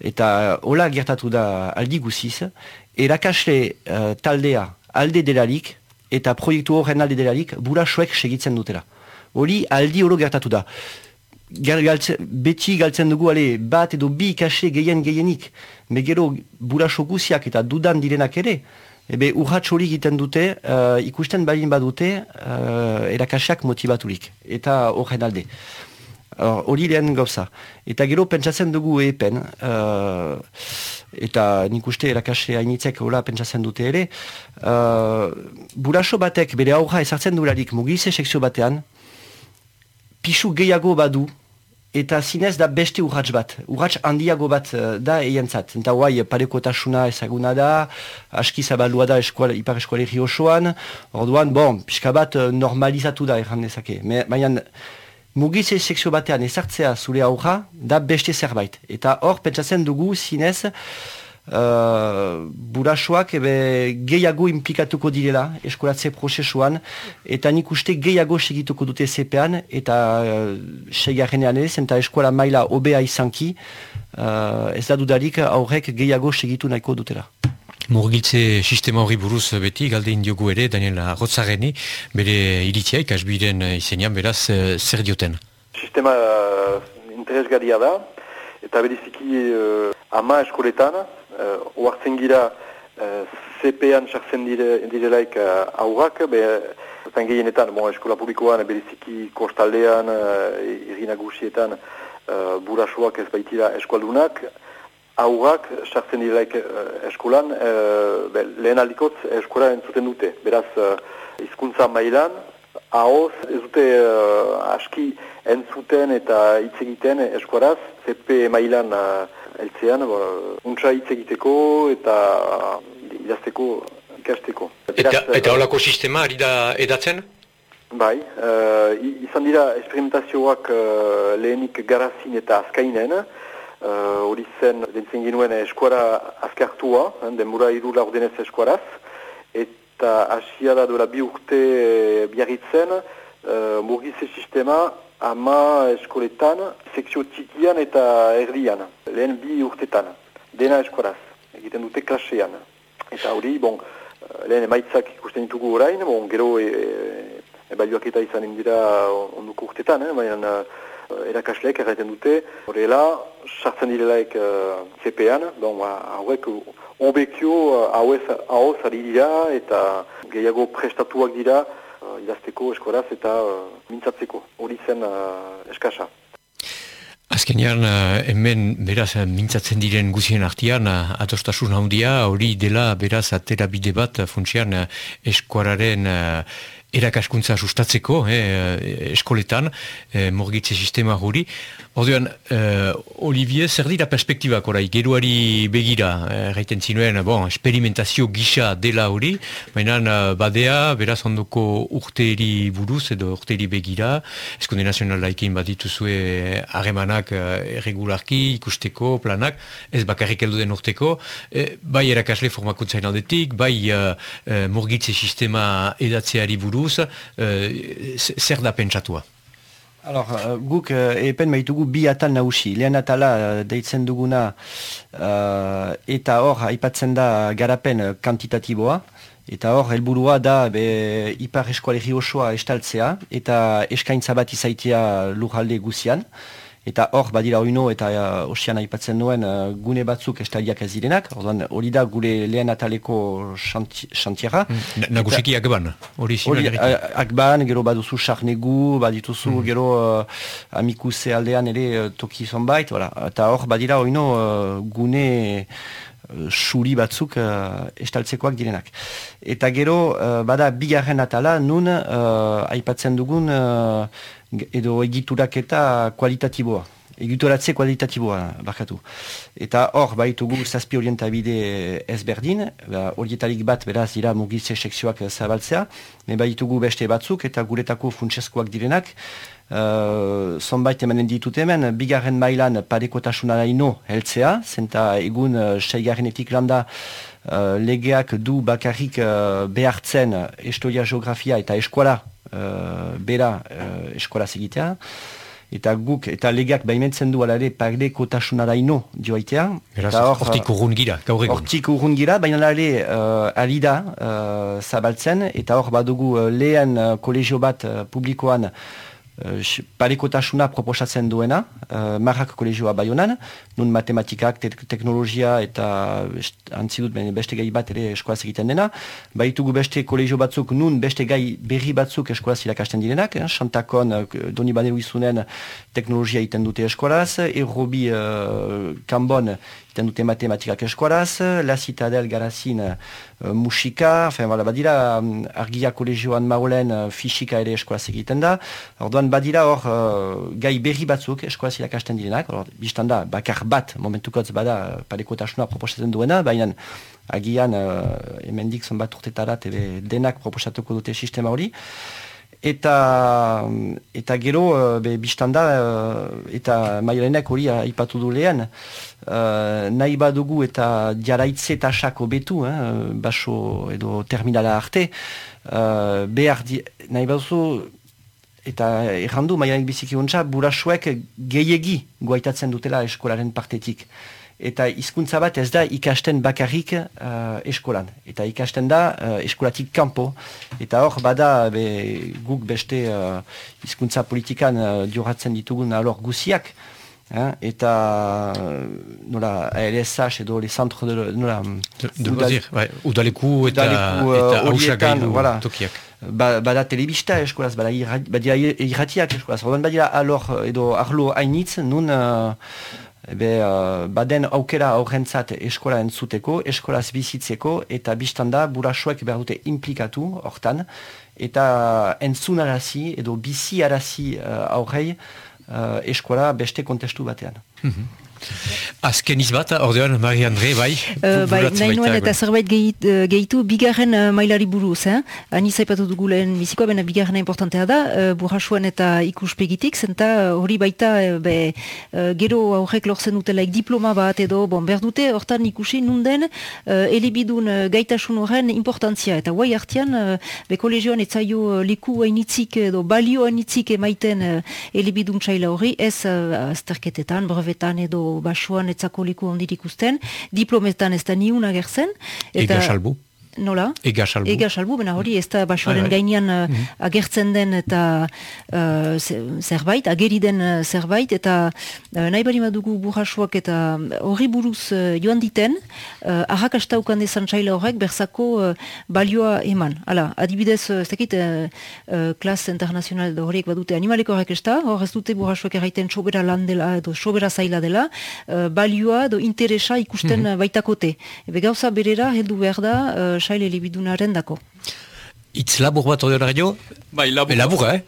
eta hola gertatu da aldi guziz, erakasle uh, taldea alde delarik, eta proiektu horren alde delarik, burasoek segitzen dutela. Hori aldi hori gertatu da. Galtzen, beti galtzen dugu ale, bat edo bi ikasle gehien gehienik, megero buraso guziak eta dudan direnak ere, Ebe urratx hori egiten dute, uh, ikusten balin badute, uh, erakasiak motibaturik. Eta horren alde. Hori lehen gauza. Eta gero pentsatzen dugu epen, uh, eta nik uste erakasea initzek hola pentsatzen dute ere, uh, buraso batek bere aurra ezartzen durarik mugize sekzio batean, pixu gehiago badu, eta zinez da beste urratz bat, urratz handiago bat uh, da eientzat. Eta guai, parekotasuna ezaguna da, aski zabalua da eskual, ipar eskualeri osoan, orduan, bon, pixka bat uh, normalizatu da erran dezake. Baina, mugize sekzio batean ezartzea zure aurra, da beste zerbait. Eta hor, pentsatzen dugu zinez, uh, burasuak ebe gehiago implikatuko direla eskolatze prozesuan, eta nik uste gehiago segituko dute zepean, eta uh, segarrenean ez, eta eskola maila obea izanki, uh, ez da dudarik aurrek gehiago segitu nahiko dutela. Murgiltze sistema hori buruz beti, galde indiogu ere, Daniel Rotzareni, bere iritzia ikasbiren izenean, beraz, zer dioten? Sistema uh, interesgaria da, eta beriziki uh, ama eskoletan, uh, oartzen gira uh, CP-an sartzen dire, direlaik uh, aurrak, be, zan gehienetan, bon, eskola publikoan, beriziki kostaldean, uh, irinagusietan, uh, burasuak ez baitira eskualdunak, aurrak sartzen direlaik uh, eskolan, uh, be, lehen aldikotz eskola entzuten dute. Beraz, uh, izkuntza mailan, ahoz ez dute uh, aski entzuten eta hitz egiten eskuaraz, CP mailan uh, eltzean, uh, untsa hitz egiteko eta uh, idazteko ikasteko. Eta, eta holako sistema ari da edatzen? Bai, uh, izan dira experimentazioak uh, lehenik garazin eta azkainen, hori uh, zen, dintzen ginuen eskuara azkartua, denbora irula ordenez eskuaraz, eta hasia da dola bi urte biarritzen, uh, murgize sistema ama eskoletan, sekzio txikian eta erdian, lehen bi urtetan, dena eskuaraz, egiten dute klasean. Eta hori, bon, lehen emaitzak ikusten ditugu orain, bon, gero e, e, ebaluak eta izan indira onduko urtetan, eh, baina uh, erakasleek erraiten dute, horrela, sartzen direlaik uh, CP-an, bon, ba, hauek obekio uh, hauez ari dira eta gehiago prestatuak dira uh, idazteko eskoraz eta uh, mintzatzeko, hori zen uh, eskasa. Azkenean, hemen beraz mintzatzen diren guzien artian, atostasun handia, hori dela beraz atera bide bat funtsian eskuararen erakaskuntza sustatzeko eh, eskoletan, eh, morgitze sistema hori. Orduan, eh, Olivier, zer dira perspektibak orai, geruari begira, eh, gaiten zinuen, bon, experimentazio gisa dela hori, baina eh, badea, beraz ondoko urteeri buruz edo urteeri begira, eskonde nazional laikin bat dituzue harremanak eh, erregularki, ikusteko, planak, ez bakarrik heldu den urteko, eh, bai erakasle formakuntzain aldetik, bai eh, eh, morgitze sistema edatzeari buruz, buruz, uh, zer da pentsatua? Alors, uh, guk uh, epen maitugu bi atal nausi. Lehen atala uh, deitzen duguna uh, eta hor aipatzen da garapen kantitatiboa. Eta hor, helburua da be, ipar eskualeri osoa estaltzea eta eskaintza bat izaitia lurralde guzian. Eta hor, badira oino eta uh, osian aipatzen duen uh, gune batzuk estaliak ez direnak. Hori da gure lehen ataleko xantiera. Mm, Nagusiki akban, hori zinu Akban, gero baduzu sarnegu, badituzu mm. gero uh, amikuse aldean ere uh, toki zonbait. Eta hor, badira oino uh, gune suri batzuk uh, estaltzekoak direnak. Eta gero, uh, bada bigarren atala, nun uh, aipatzen dugun edo egiturak eta kualitatiboa. Egituratze kualitatiboa, bakatu. Eta hor, baitugu zazpi orientabide ezberdin, ba, horietarik bat beraz dira mugitze sekzioak zabaltzea, me baitugu beste batzuk eta guretako funtsezkoak direnak, Uh, zonbait emanen ditut hemen, bigarren mailan parekotasuna ino heltzea, zenta egun uh, seigarrenetik landa uh, legeak du bakarrik uh, behartzen historia geografia eta eskuala uh, bera uh, eskola segitea, eta guk, eta legak baimentzen du alare parle kotasunara ino joaitea. Hortik urrun gira, gaur egun. Hortik urrun gira, baina alare uh, alida uh, zabaltzen, eta hor badugu uh, lehen uh, kolegio bat uh, publikoan Uh, parekotasuna proposatzen duena, uh, marrak kolegioa baionan, nun matematikak, te teknologia eta antzidut beste gai bat ere eskolaz egiten dena. Baitugu beste kolegio batzuk, nun beste gai berri batzuk eskolaz irakasten direnak, eh? Chantakon, uh, Doni Baneru izunen teknologia iten dute eskolaz, Errobi uh, Kambon iten dute matematikak eskolaz, La Citadel Garazin uh, musika, enfin, bala, badira um, argia kolegioan maulen uh, fisika ere eskolaz egiten da. Orduan badira hor uh, gai berri batzuk eskolaz irakasten direnak, biztan da, bakar bat momentukotz bada uh, parekotasuna proposatzen duena, baina agian uh, emendik zonbat urtetarat denak proposatuko dute sistema hori. Eta eta gero uh, be, biztanda uh, eta mailenek hori aipatu du lehen uh, nahi badugu eta jaraitze tasako betu eh, baso edo terminala arte uh, behar di, nahi baduzu eta errandu mailenek biziki hontza burasuek gehiegi guaitatzen dutela eskolaren partetik eta hizkuntza bat ez da ikasten bakarrik uh, eskolan. Eta ikasten da uh, eskolatik kanpo. Eta hor bada be, guk beste uh, hizkuntza politikan uh, dioratzen ditugun alor guziak. Eh? Eta nola LSH edo le centre de, nola, de, de udal, bai, udaleku eta, eta hausagailu voilà. tokiak. Ba, bada telebista eskolaz, bada irratiak eskolaz. Badira alor edo arlo hainitz nun... Uh, Ebe, uh, baden aukera aurrentzat eskola entzuteko, eskolaz bizitzeko, eta biztanda burasoek behar dute implikatu, hortan, eta entzunarazi edo biziarazi uh, aurrei uh, eskola beste kontestu batean. Mm Azken izbat, ordean, Marie-André, bai? Uh, bai, nahi nuen eta zerbait gehitu, bigarren uh, mailari buruz, eh? Ani zaipatu dugu lehen bizikoa, bena bigarrena importantea da, uh, burrasuan eta ikuspegitik, zenta hori baita, be, uh, gero aurrek lortzen dutelaik diploma bat edo, bon, behar dute, hortan ikusi nunden, uh, elebidun uh, gaitasun horren importantzia, eta guai hartian, uh, be kolegioan etzaio liku hainitzik edo balio hainitzik emaiten uh, elebidun txaila hori, ez uh, azterketetan, brevetan edo basuan etzako liku ondir ikusten, diplometan ez da niun agertzen. Eta, Ega salbu. Nola? Ega salbu. Ega salbu, bena hori ez da basuaren bai, bai. gainean uh, mm agertzen den eta uh, zerbait, ageri den uh, zerbait, eta uh, nahi bari madugu burrasuak eta horri buruz uh, joan diten, uh, ahakasta ukan dezan txaila horrek berzako uh, balioa eman. Hala, adibidez, uh, ez dakit, uh, uh, klas internazional horiek badute animaleko horrek ez da, hor ez dute burrasuak erraiten sobera lan dela, edo sobera zaila dela, uh, balioa edo interesa ikusten mm -hmm. baitakote. Ebe gauza berera, heldu behar da, uh, saile libidunaren dako. Itz labur bat hori Bai, labur. labur, eh?